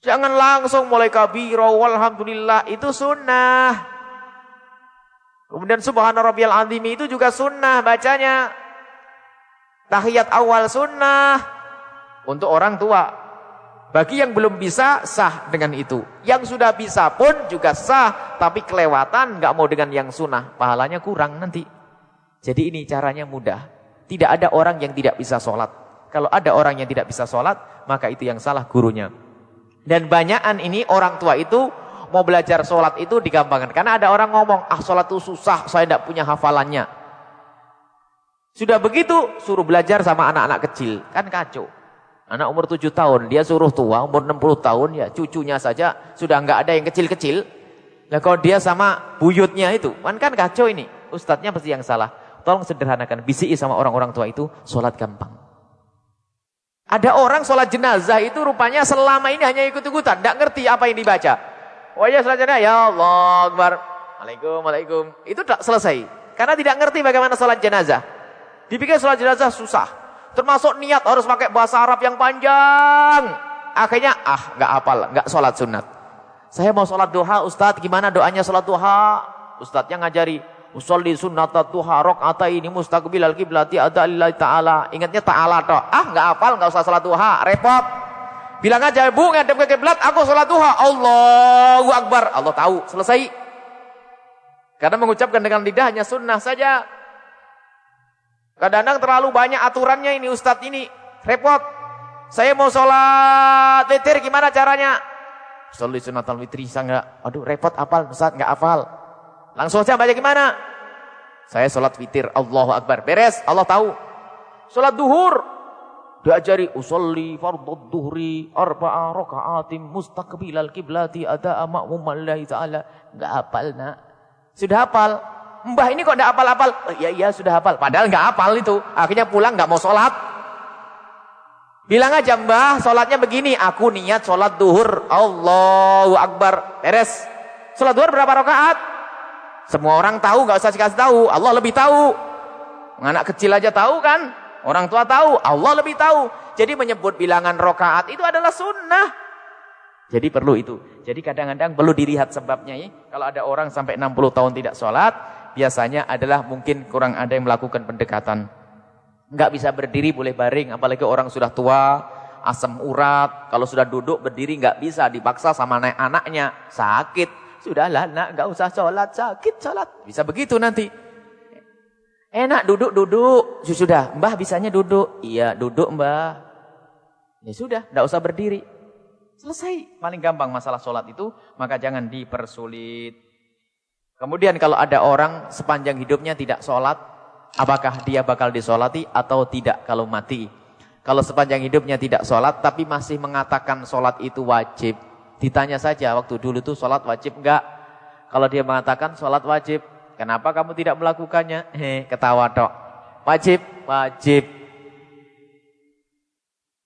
Jangan langsung mulai kabiro walhamdulillah itu sunnah. Kemudian subhana rabbiyal azim itu juga sunnah bacanya. Tahiyat awal sunnah untuk orang tua. Bagi yang belum bisa sah dengan itu. Yang sudah bisa pun juga sah, tapi kelewatan nggak mau dengan yang sunnah, pahalanya kurang nanti. Jadi ini caranya mudah. Tidak ada orang yang tidak bisa sholat. Kalau ada orang yang tidak bisa sholat, maka itu yang salah gurunya. Dan banyakan ini orang tua itu mau belajar sholat itu digampangkan. Karena ada orang ngomong, ah sholat itu susah, saya tidak punya hafalannya. Sudah begitu, suruh belajar sama anak-anak kecil. Kan kacau. Anak umur 7 tahun, dia suruh tua, umur 60 tahun, ya cucunya saja sudah nggak ada yang kecil-kecil. Nah kalau dia sama buyutnya itu, kan kan kacau ini. Ustadznya pasti yang salah. Tolong sederhanakan, bisiki sama orang-orang tua itu, sholat gampang. Ada orang sholat jenazah itu rupanya selama ini hanya ikut-ikutan. Tidak ngerti apa yang dibaca. Oh ya sholat jenazah, ya Allah Akbar. Waalaikum, waalaikum. Itu tak selesai. Karena tidak ngerti bagaimana sholat jenazah. Dipikir sholat jenazah susah. Termasuk niat harus pakai bahasa Arab yang panjang. Akhirnya, ah nggak apal, nggak sholat sunat. Saya mau sholat duha, Ustadz gimana doanya sholat duha? Ustadznya ngajari, Usolli sunnatat duha ini mustaqbil al-kiblati ada lillahi ta'ala. Ingatnya ta'ala toh. Ah nggak apal, nggak usah sholat duha, repot. Bilang aja, Bu, ngadep ke kiblat, aku sholat duha. Allahu Akbar. Allah tahu, selesai. Karena mengucapkan dengan lidah hanya sunnah saja. Kadang-kadang terlalu banyak aturannya ini ustadz ini. Repot. Saya mau sholat witir gimana caranya? Sholat sunatal witri bisa enggak? Aduh repot apal ustadz enggak apal. Langsung saja baca gimana? Saya sholat witir Allahu Akbar. Beres Allah tahu. Sholat duhur. Diajari usolli fardhu duhri arba'a raka'atim mustaqbilal kiblati ada ma'mumallahi ta'ala. Enggak hafal nak. Sudah hafal. Mbah ini kok tidak hafal-hafal? Oh, iya iya sudah hafal. Padahal nggak hafal itu. Akhirnya pulang nggak mau sholat. Bilang aja mbah, sholatnya begini. Aku niat sholat duhur. Allahu Akbar. Beres. Sholat duhur berapa rakaat? Semua orang tahu, nggak usah dikasih tahu. Allah lebih tahu. Anak kecil aja tahu kan? Orang tua tahu, Allah lebih tahu. Jadi menyebut bilangan rokaat itu adalah sunnah. Jadi perlu itu. Jadi kadang-kadang perlu dilihat sebabnya ya. Kalau ada orang sampai 60 tahun tidak sholat, biasanya adalah mungkin kurang ada yang melakukan pendekatan. Enggak bisa berdiri boleh baring, apalagi orang sudah tua, asam urat. Kalau sudah duduk berdiri enggak bisa, dipaksa sama anak anaknya, sakit. Sudahlah nak, enggak usah sholat, sakit sholat. Bisa begitu nanti. Enak duduk-duduk. Sudah, mbah bisanya duduk. Iya duduk mbah. Ya sudah, enggak usah berdiri. Selesai. Paling gampang masalah sholat itu, maka jangan dipersulit. Kemudian kalau ada orang sepanjang hidupnya tidak sholat, apakah dia bakal disolati atau tidak kalau mati? Kalau sepanjang hidupnya tidak sholat, tapi masih mengatakan sholat itu wajib. Ditanya saja waktu dulu itu sholat wajib enggak? Kalau dia mengatakan sholat wajib, kenapa kamu tidak melakukannya? Heh, ketawa dok. Wajib, wajib.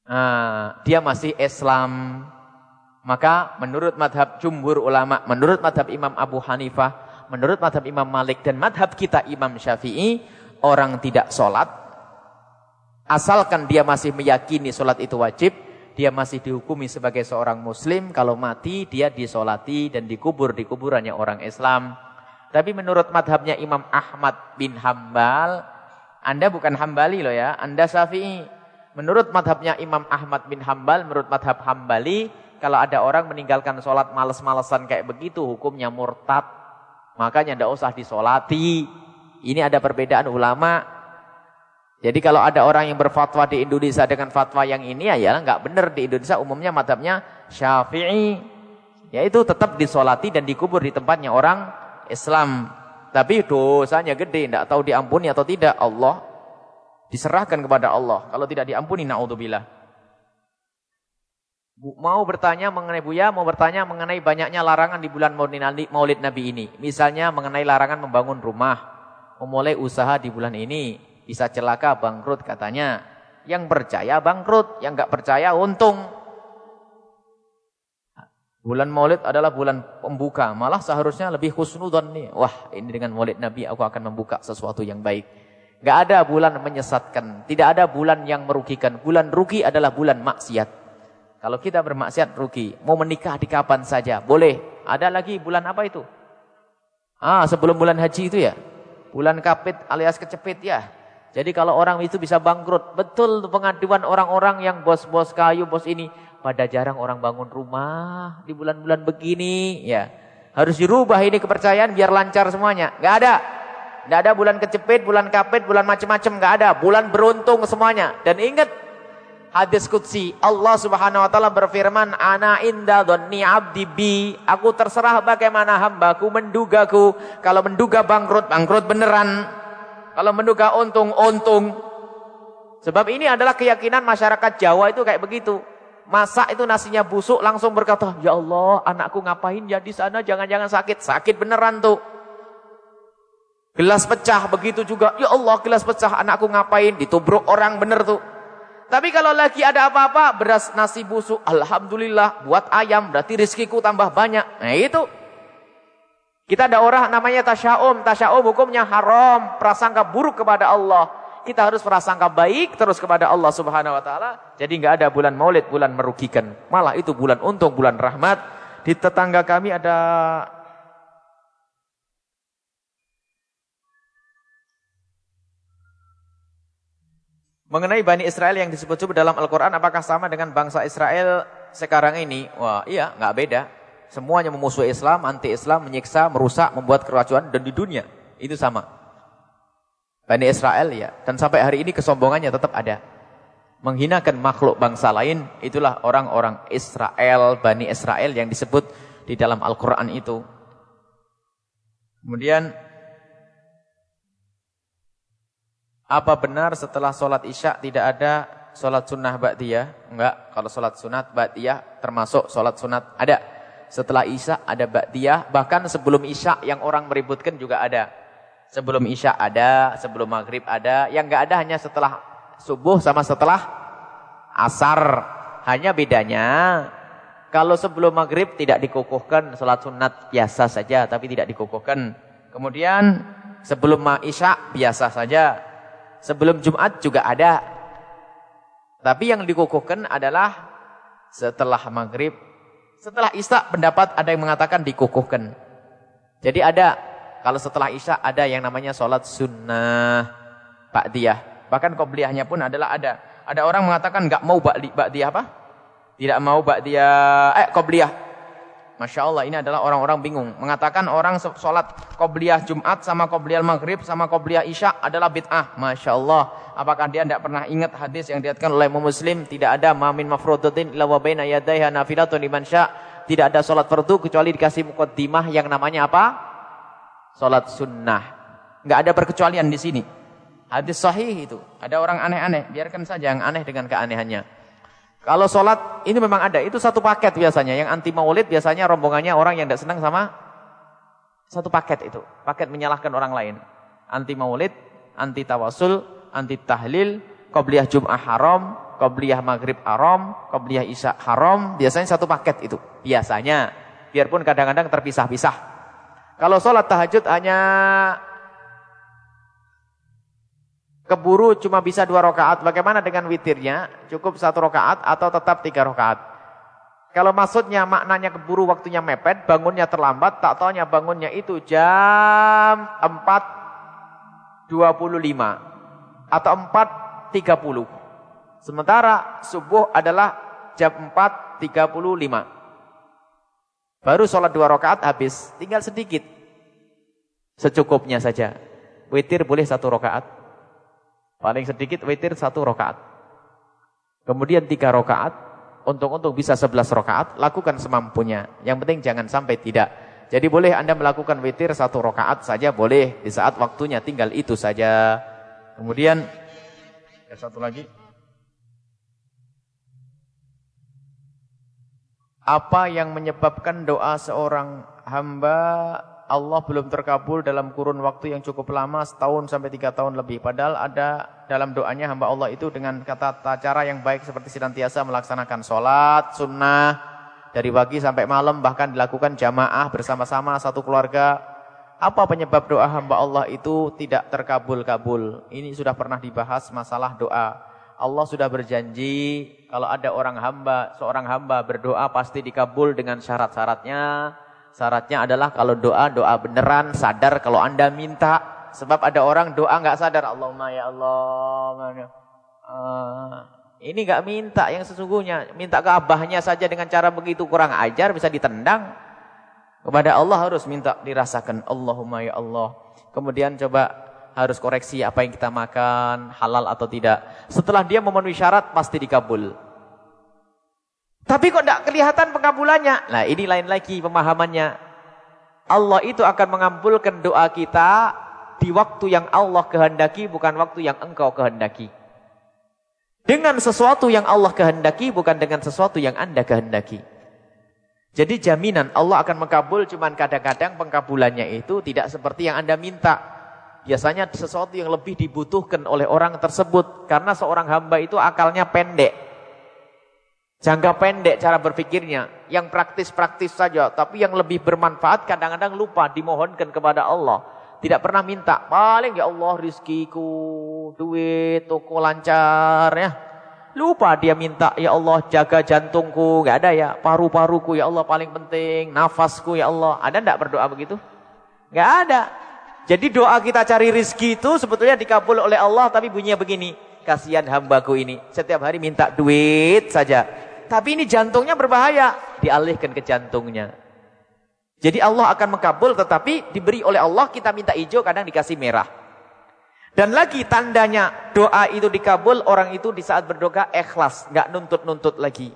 Nah, dia masih Islam. Maka menurut madhab jumhur ulama, menurut madhab Imam Abu Hanifah, menurut madhab Imam Malik dan madhab kita Imam Syafi'i, orang tidak sholat, asalkan dia masih meyakini sholat itu wajib, dia masih dihukumi sebagai seorang muslim, kalau mati dia disolati dan dikubur di kuburannya orang Islam. Tapi menurut madhabnya Imam Ahmad bin Hambal, Anda bukan Hambali loh ya, Anda Syafi'i. Menurut madhabnya Imam Ahmad bin Hambal, menurut madhab Hambali, kalau ada orang meninggalkan sholat males-malesan kayak begitu, hukumnya murtad. Makanya tidak usah disolati. Ini ada perbedaan ulama. Jadi kalau ada orang yang berfatwa di Indonesia dengan fatwa yang ini ya nggak benar di Indonesia umumnya madhabnya Syafi'i. Yaitu tetap disolati dan dikubur di tempatnya orang Islam. Tapi dosanya gede, tidak tahu diampuni atau tidak. Allah diserahkan kepada Allah. Kalau tidak diampuni, naudzubillah. Mau bertanya mengenai Buya, mau bertanya mengenai banyaknya larangan di bulan maulid Nabi ini. Misalnya mengenai larangan membangun rumah, memulai usaha di bulan ini. Bisa celaka, bangkrut katanya. Yang percaya bangkrut, yang enggak percaya untung. Bulan maulid adalah bulan pembuka. Malah seharusnya lebih khusnudon nih. Wah ini dengan maulid Nabi aku akan membuka sesuatu yang baik. Enggak ada bulan menyesatkan. Tidak ada bulan yang merugikan. Bulan rugi adalah bulan maksiat. Kalau kita bermaksiat rugi. Mau menikah di kapan saja. Boleh. Ada lagi bulan apa itu? Ah, sebelum bulan haji itu ya. Bulan kapit alias kecepit ya. Jadi kalau orang itu bisa bangkrut. Betul pengaduan orang-orang yang bos-bos kayu, bos ini. Pada jarang orang bangun rumah di bulan-bulan begini. ya Harus dirubah ini kepercayaan biar lancar semuanya. Gak ada. Gak ada bulan kecepit, bulan kapit, bulan macam-macam. Gak ada. Bulan beruntung semuanya. Dan ingat Hadis Qudsi, Allah subhanahu wa ta'ala berfirman, Ana inda dhanni abdi bi, aku terserah bagaimana hambaku mendugaku. Kalau menduga bangkrut, bangkrut beneran. Kalau menduga untung, untung. Sebab ini adalah keyakinan masyarakat Jawa itu kayak begitu. Masak itu nasinya busuk, langsung berkata, Ya Allah, anakku ngapain ya sana, jangan-jangan sakit. Sakit beneran tuh. Gelas pecah, begitu juga. Ya Allah, gelas pecah, anakku ngapain? Ditubruk orang bener tuh. Tapi kalau lagi ada apa-apa, beras nasi busuk, Alhamdulillah, buat ayam, berarti rizkiku tambah banyak. Nah itu. Kita ada orang namanya tasya'um. Tasya'um hukumnya haram, prasangka buruk kepada Allah. kita harus prasangka baik terus kepada Allah Subhanahu wa taala. Jadi nggak ada bulan Maulid, bulan merugikan. Malah itu bulan untung, bulan rahmat. Di tetangga kami ada Mengenai Bani Israel yang disebut-sebut dalam Al-Quran, apakah sama dengan bangsa Israel sekarang ini? Wah iya, nggak beda. Semuanya memusuhi Islam, anti-Islam, menyiksa, merusak, membuat keracunan, dan di dunia. Itu sama. Bani Israel ya. Dan sampai hari ini kesombongannya tetap ada. Menghinakan makhluk bangsa lain, itulah orang-orang Israel, Bani Israel yang disebut di dalam Al-Quran itu. Kemudian Apa benar setelah sholat isya tidak ada sholat sunnah ba'diyah? Enggak, kalau sholat sunat ba'diyah termasuk sholat sunat. Ada. Setelah isya ada ba'diyah, bahkan sebelum isya yang orang meributkan juga ada. Sebelum isya ada, sebelum maghrib ada. Yang enggak ada hanya setelah subuh sama setelah asar. Hanya bedanya, kalau sebelum maghrib tidak dikukuhkan sholat sunat biasa saja, tapi tidak dikukuhkan. Kemudian sebelum isya biasa saja. Sebelum Jumat juga ada. Tapi yang dikukuhkan adalah setelah maghrib. Setelah Isya pendapat ada yang mengatakan dikukuhkan. Jadi ada, kalau setelah Isya ada yang namanya sholat sunnah Ba'diyah. Bahkan kobliyahnya pun adalah ada. Ada orang mengatakan nggak mau Ba'diyah apa? Tidak mau Ba'diyah, eh kobliyah. Masya Allah ini adalah orang-orang bingung. Mengatakan orang sholat qobliyah Jumat sama qobliyah Maghrib sama qobliyah Isya adalah bid'ah. Masya Allah. Apakah dia tidak pernah ingat hadis yang diatkan oleh Muslim? Tidak ada mamin mafrudutin illa wa baina yadaiha nafilatun liman sya. Tidak ada sholat fardu kecuali dikasih mukaddimah yang namanya apa? Sholat sunnah. Enggak ada perkecualian di sini. Hadis sahih itu. Ada orang aneh-aneh. Biarkan saja yang aneh dengan keanehannya. Kalau sholat ini memang ada, itu satu paket biasanya. Yang anti maulid biasanya rombongannya orang yang tidak senang sama satu paket itu. Paket menyalahkan orang lain. Anti maulid, anti tawasul, anti tahlil, qobliyah jum'ah haram, qobliyah maghrib haram, qobliyah isya haram. Biasanya satu paket itu. Biasanya. Biarpun kadang-kadang terpisah-pisah. Kalau sholat tahajud hanya keburu cuma bisa dua rakaat, bagaimana dengan witirnya? Cukup satu rakaat atau tetap tiga rakaat? Kalau maksudnya maknanya keburu waktunya mepet, bangunnya terlambat, tak taunya bangunnya itu jam 4.25 atau 4.30. Sementara subuh adalah jam 4.35. Baru sholat dua rakaat habis, tinggal sedikit. Secukupnya saja. Witir boleh satu rakaat. Paling sedikit witir satu rokaat. Kemudian tiga rokaat. Untuk-untuk bisa sebelas rokaat. Lakukan semampunya. Yang penting jangan sampai tidak. Jadi boleh anda melakukan witir satu rokaat saja boleh. Di saat waktunya tinggal itu saja. Kemudian. Ya satu lagi. Apa yang menyebabkan doa seorang hamba Allah belum terkabul dalam kurun waktu yang cukup lama, setahun sampai tiga tahun lebih. Padahal ada dalam doanya hamba Allah itu dengan kata cara yang baik seperti senantiasa melaksanakan sholat, sunnah, dari pagi sampai malam, bahkan dilakukan jamaah bersama-sama satu keluarga. Apa penyebab doa hamba Allah itu tidak terkabul-kabul? Ini sudah pernah dibahas masalah doa. Allah sudah berjanji kalau ada orang hamba, seorang hamba berdoa pasti dikabul dengan syarat-syaratnya Syaratnya adalah kalau doa, doa beneran, sadar kalau anda minta. Sebab ada orang doa nggak sadar. Allahumma ya Allah. Uh, ini nggak minta yang sesungguhnya. Minta ke abahnya saja dengan cara begitu kurang ajar bisa ditendang. Kepada Allah harus minta dirasakan. Allahumma ya Allah. Kemudian coba harus koreksi apa yang kita makan, halal atau tidak. Setelah dia memenuhi syarat pasti dikabul. Tapi kok tidak kelihatan pengabulannya? Nah ini lain lagi pemahamannya. Allah itu akan mengabulkan doa kita di waktu yang Allah kehendaki bukan waktu yang engkau kehendaki. Dengan sesuatu yang Allah kehendaki bukan dengan sesuatu yang anda kehendaki. Jadi jaminan Allah akan mengkabul cuman kadang-kadang pengkabulannya itu tidak seperti yang anda minta. Biasanya sesuatu yang lebih dibutuhkan oleh orang tersebut. Karena seorang hamba itu akalnya pendek. Jangka pendek cara berpikirnya, yang praktis-praktis saja, tapi yang lebih bermanfaat kadang-kadang lupa dimohonkan kepada Allah. Tidak pernah minta. Paling ya Allah rizkiku, duit, toko lancar ya. Lupa dia minta, ya Allah jaga jantungku, nggak ada ya. Paru-paruku ya Allah paling penting, nafasku ya Allah. Ada enggak berdoa begitu? Nggak ada. Jadi doa kita cari rizki itu sebetulnya dikabul oleh Allah, tapi bunyinya begini. Kasihan hambaku ini, setiap hari minta duit saja. Tapi ini jantungnya berbahaya, dialihkan ke jantungnya. Jadi Allah akan mengkabul, tetapi diberi oleh Allah, kita minta hijau, kadang dikasih merah. Dan lagi tandanya doa itu dikabul, orang itu di saat berdoa ikhlas, nggak nuntut-nuntut lagi.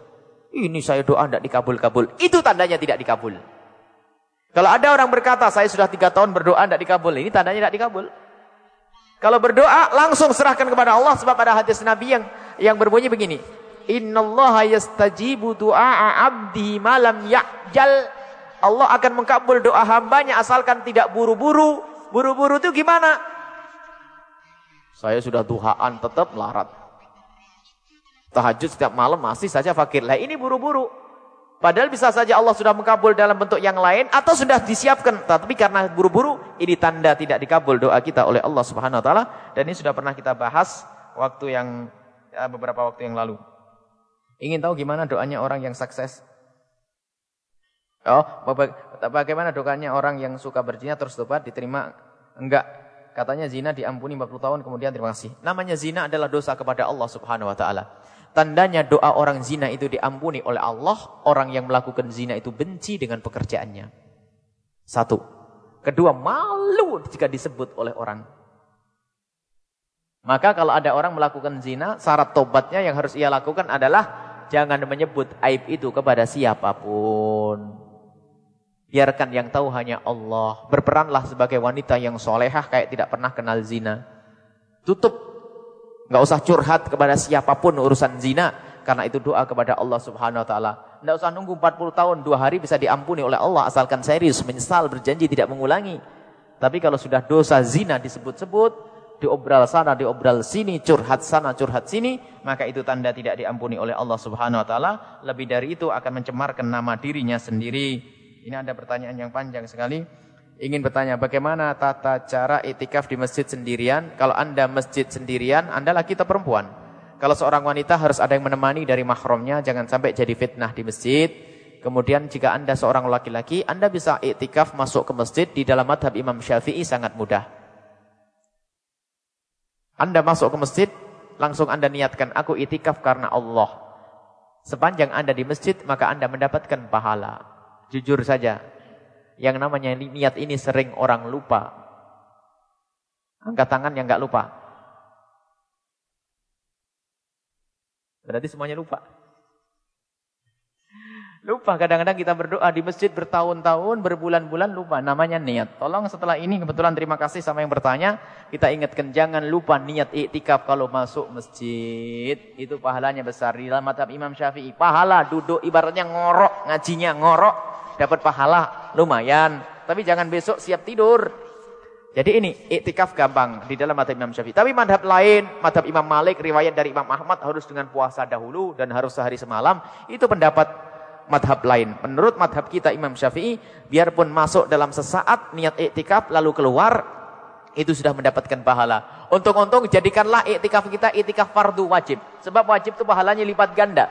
Ini saya doa tidak dikabul-kabul. Itu tandanya tidak dikabul. Kalau ada orang berkata, saya sudah tiga tahun berdoa tidak dikabul. Ini tandanya tidak dikabul. Kalau berdoa, langsung serahkan kepada Allah. Sebab ada hadis Nabi yang yang berbunyi begini. Innallaha yastajibu du'a abdi malam ya'jal. Allah akan mengkabul doa hambanya asalkan tidak buru-buru. Buru-buru itu gimana? Saya sudah duhaan tetap melarat. Tahajud setiap malam masih saja fakir. Lah ini buru-buru. Padahal bisa saja Allah sudah mengkabul dalam bentuk yang lain atau sudah disiapkan. Tapi karena buru-buru ini tanda tidak dikabul doa kita oleh Allah Subhanahu wa taala dan ini sudah pernah kita bahas waktu yang ya, beberapa waktu yang lalu. Ingin tahu gimana doanya orang yang sukses? Oh, bagaimana doanya orang yang suka berzina terus tobat diterima? Enggak. Katanya zina diampuni 40 tahun kemudian terima kasih. Namanya zina adalah dosa kepada Allah Subhanahu wa taala. Tandanya doa orang zina itu diampuni oleh Allah, orang yang melakukan zina itu benci dengan pekerjaannya. Satu. Kedua, malu jika disebut oleh orang. Maka kalau ada orang melakukan zina, syarat tobatnya yang harus ia lakukan adalah jangan menyebut aib itu kepada siapa pun. Biarkan yang tahu hanya Allah. Berperanlah sebagai wanita yang solehah kayak tidak pernah kenal zina. Tutup. Nggak usah curhat kepada siapa pun urusan zina. Karena itu doa kepada Allah subhanahu wa ta'ala. Nggak usah nunggu 40 tahun, dua hari bisa diampuni oleh Allah. Asalkan serius, menyesal, berjanji tidak mengulangi. Tapi kalau sudah dosa zina disebut-sebut, diobral sana, diobral sini, curhat sana, curhat sini, maka itu tanda tidak diampuni oleh Allah Subhanahu wa taala. Lebih dari itu akan mencemarkan nama dirinya sendiri. Ini ada pertanyaan yang panjang sekali. Ingin bertanya, bagaimana tata cara itikaf di masjid sendirian? Kalau anda masjid sendirian, anda laki atau perempuan? Kalau seorang wanita harus ada yang menemani dari mahramnya, jangan sampai jadi fitnah di masjid. Kemudian jika anda seorang laki-laki, anda bisa itikaf masuk ke masjid di dalam madhab Imam Syafi'i sangat mudah. Anda masuk ke masjid, langsung anda niatkan, aku itikaf karena Allah. Sepanjang anda di masjid, maka anda mendapatkan pahala. Jujur saja, yang namanya niat ini sering orang lupa. Angkat tangan yang nggak lupa. Berarti semuanya lupa. Lupa kadang-kadang kita berdoa di masjid bertahun-tahun, berbulan-bulan lupa namanya niat. Tolong setelah ini kebetulan terima kasih sama yang bertanya, kita ingatkan jangan lupa niat iktikaf kalau masuk masjid. Itu pahalanya besar di dalam madhab Imam Syafi'i. Pahala duduk ibaratnya ngorok, ngajinya ngorok, dapat pahala lumayan. Tapi jangan besok siap tidur. Jadi ini iktikaf gampang di dalam madhab Imam Syafi'i. Tapi madhab lain, madhab Imam Malik, riwayat dari Imam Ahmad harus dengan puasa dahulu dan harus sehari semalam. Itu pendapat madhab lain. Menurut madhab kita Imam Syafi'i, biarpun masuk dalam sesaat niat iktikaf lalu keluar, itu sudah mendapatkan pahala. Untung-untung jadikanlah iktikaf kita iktikaf fardu wajib. Sebab wajib itu pahalanya lipat ganda.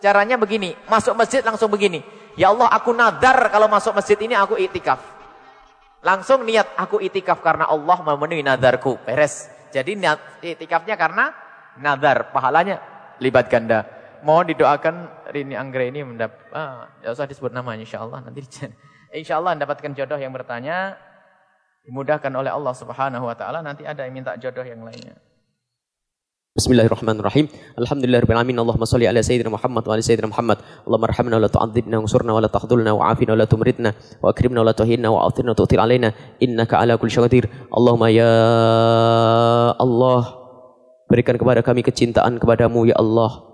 Caranya begini, masuk masjid langsung begini. Ya Allah aku nadar kalau masuk masjid ini aku iktikaf. Langsung niat aku iktikaf karena Allah memenuhi nadarku. Beres. Jadi niat iktikafnya karena nadar. Pahalanya lipat ganda mohon didoakan Rini Anggra ini mendapat ah, usah disebut namanya insyaallah nanti insyaallah mendapatkan jodoh yang bertanya dimudahkan oleh Allah Subhanahu wa taala nanti ada yang minta jodoh yang lainnya Bismillahirrahmanirrahim. Alhamdulillahirabbil. Allahumma shalli ala sayyidina Muhammad wa ala sayyidina Muhammad. Allahumma arhamna wa la tu'adzibna wansurna wa la takhdhulna wa afina wa la tumritna wa akrimna wa la tuhinna wa athirna wa tu'thir alaina innaka ala kulli syai'in. Allahumma ya Allah berikan kepada kami kecintaan kepadamu ya Allah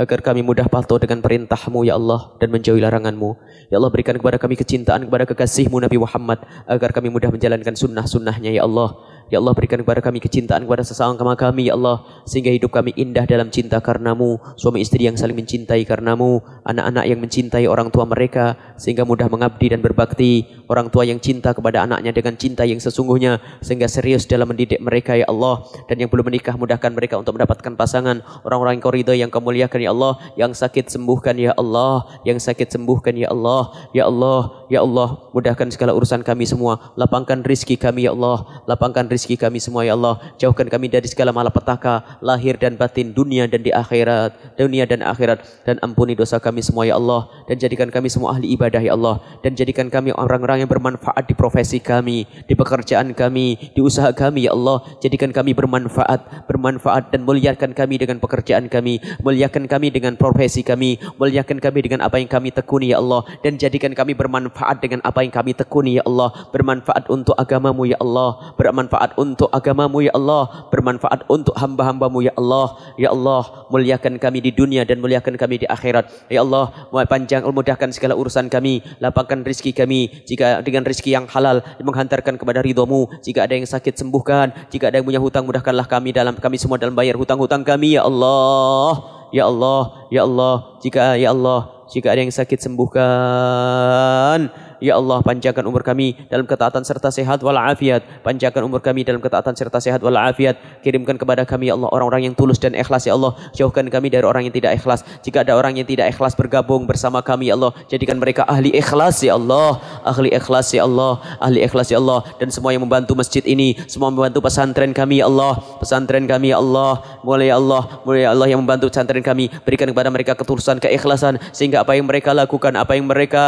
agar kami mudah patuh dengan perintahmu ya Allah dan menjauhi laranganmu. Ya Allah berikan kepada kami kecintaan kepada kekasihmu Nabi Muhammad agar kami mudah menjalankan sunnah-sunnahnya ya Allah. Ya Allah berikan kepada kami kecintaan kepada sesama kami ya Allah sehingga hidup kami indah dalam cinta karenamu. Suami istri yang saling mencintai karenamu. anak-anak yang mencintai orang tua mereka sehingga mudah mengabdi dan berbakti, orang tua yang cinta kepada anaknya dengan cinta yang sesungguhnya sehingga serius dalam mendidik mereka ya Allah. Dan yang belum menikah mudahkan mereka untuk mendapatkan pasangan, orang-orang yang kau yang kau muliakan ya Allah, yang sakit sembuhkan ya Allah, yang sakit sembuhkan ya Allah, ya Allah, ya Allah, mudahkan segala urusan kami semua, lapangkan rizki kami ya Allah, lapangkan rizki kami semua ya Allah, jauhkan kami dari segala malapetaka, lahir dan batin, dunia dan di akhirat, dunia dan akhirat. Dan ampuni dosa kami semua ya Allah. Dan jadikan kami semua ahli ibadah ya Allah. Dan jadikan kami orang-orang yang bermanfaat di profesi kami, di pekerjaan kami, di usaha kami ya Allah. Jadikan kami bermanfaat, bermanfaat dan muliakan kami dengan pekerjaan kami, muliakan kami dengan profesi kami, muliakan kami dengan apa yang kami tekuni ya Allah. Dan jadikan kami bermanfaat dengan apa yang kami tekuni ya Allah, bermanfaat untuk agamamu ya Allah, bermanfaat untuk agamamu ya Allah, bermanfaat untuk hamba-hambamu ya Allah. Ya Allah, muliakan kami di dunia dan muliakan kami di akhirat. Ya Allah, panjang mudahkan segala urusan kami, lapangkan rizki kami. Jika dengan rizki yang halal, menghantarkan kepada ridhomu. Jika ada yang sakit, sembuhkan. Jika ada yang punya hutang, mudahkanlah kami dalam kami semua dalam bayar hutang-hutang kami. Ya Allah, Ya Allah, Ya Allah. Jika Ya Allah, jika ada yang sakit, sembuhkan. Ya Allah panjangkan umur kami dalam ketaatan serta sehat walafiat. Panjangkan umur kami dalam ketaatan serta sehat walafiat. Kirimkan kepada kami ya Allah orang-orang yang tulus dan ikhlas ya Allah. Jauhkan kami dari orang yang tidak ikhlas. Jika ada orang yang tidak ikhlas bergabung bersama kami ya Allah. Jadikan mereka ahli ikhlas ya Allah. Ahli ikhlas ya Allah. Ahli ikhlas ya Allah. Dan semua yang membantu masjid ini. Semua membantu pesantren kami ya Allah. Pesantren kami ya Allah. Mulai ya Allah. Mulai ya Allah yang membantu pesantren kami. Berikan kepada mereka ketulusan, keikhlasan. Sehingga apa yang mereka lakukan, apa yang mereka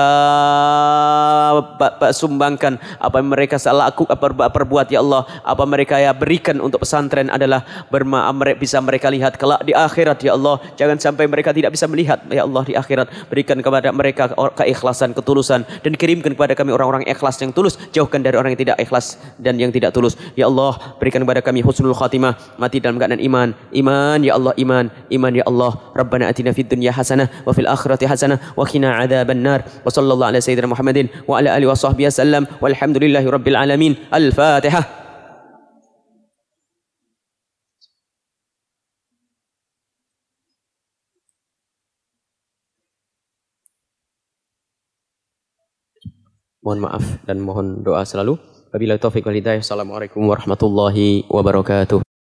sumbangkan apa yang mereka aku apa perbuat ya Allah. Apa mereka ya berikan untuk pesantren adalah berma bisa mereka lihat kelak di akhirat ya Allah. Jangan sampai mereka tidak bisa melihat ya Allah di akhirat. Berikan kepada mereka keikhlasan ketulusan. Dan kirimkan kepada kami orang-orang ikhlas yang tulus. Jauhkan dari orang yang tidak ikhlas dan yang tidak tulus. Ya Allah berikan kepada kami husnul khatimah. Mati dalam keadaan iman. Iman ya Allah iman. Iman ya Allah. Rabbana atina fid dunya hasanah wa fil akhirati hasanah wa qina adzaban nar wa sallallahu ala sayyidina Muhammadin wa ala alihi wasahbihi wasallam walhamdulillahi rabbil alamin al-fatihah Mohon maaf dan mohon doa selalu. Wabillahi taufiq wal hidayah. Assalamualaikum warahmatullahi wabarakatuh.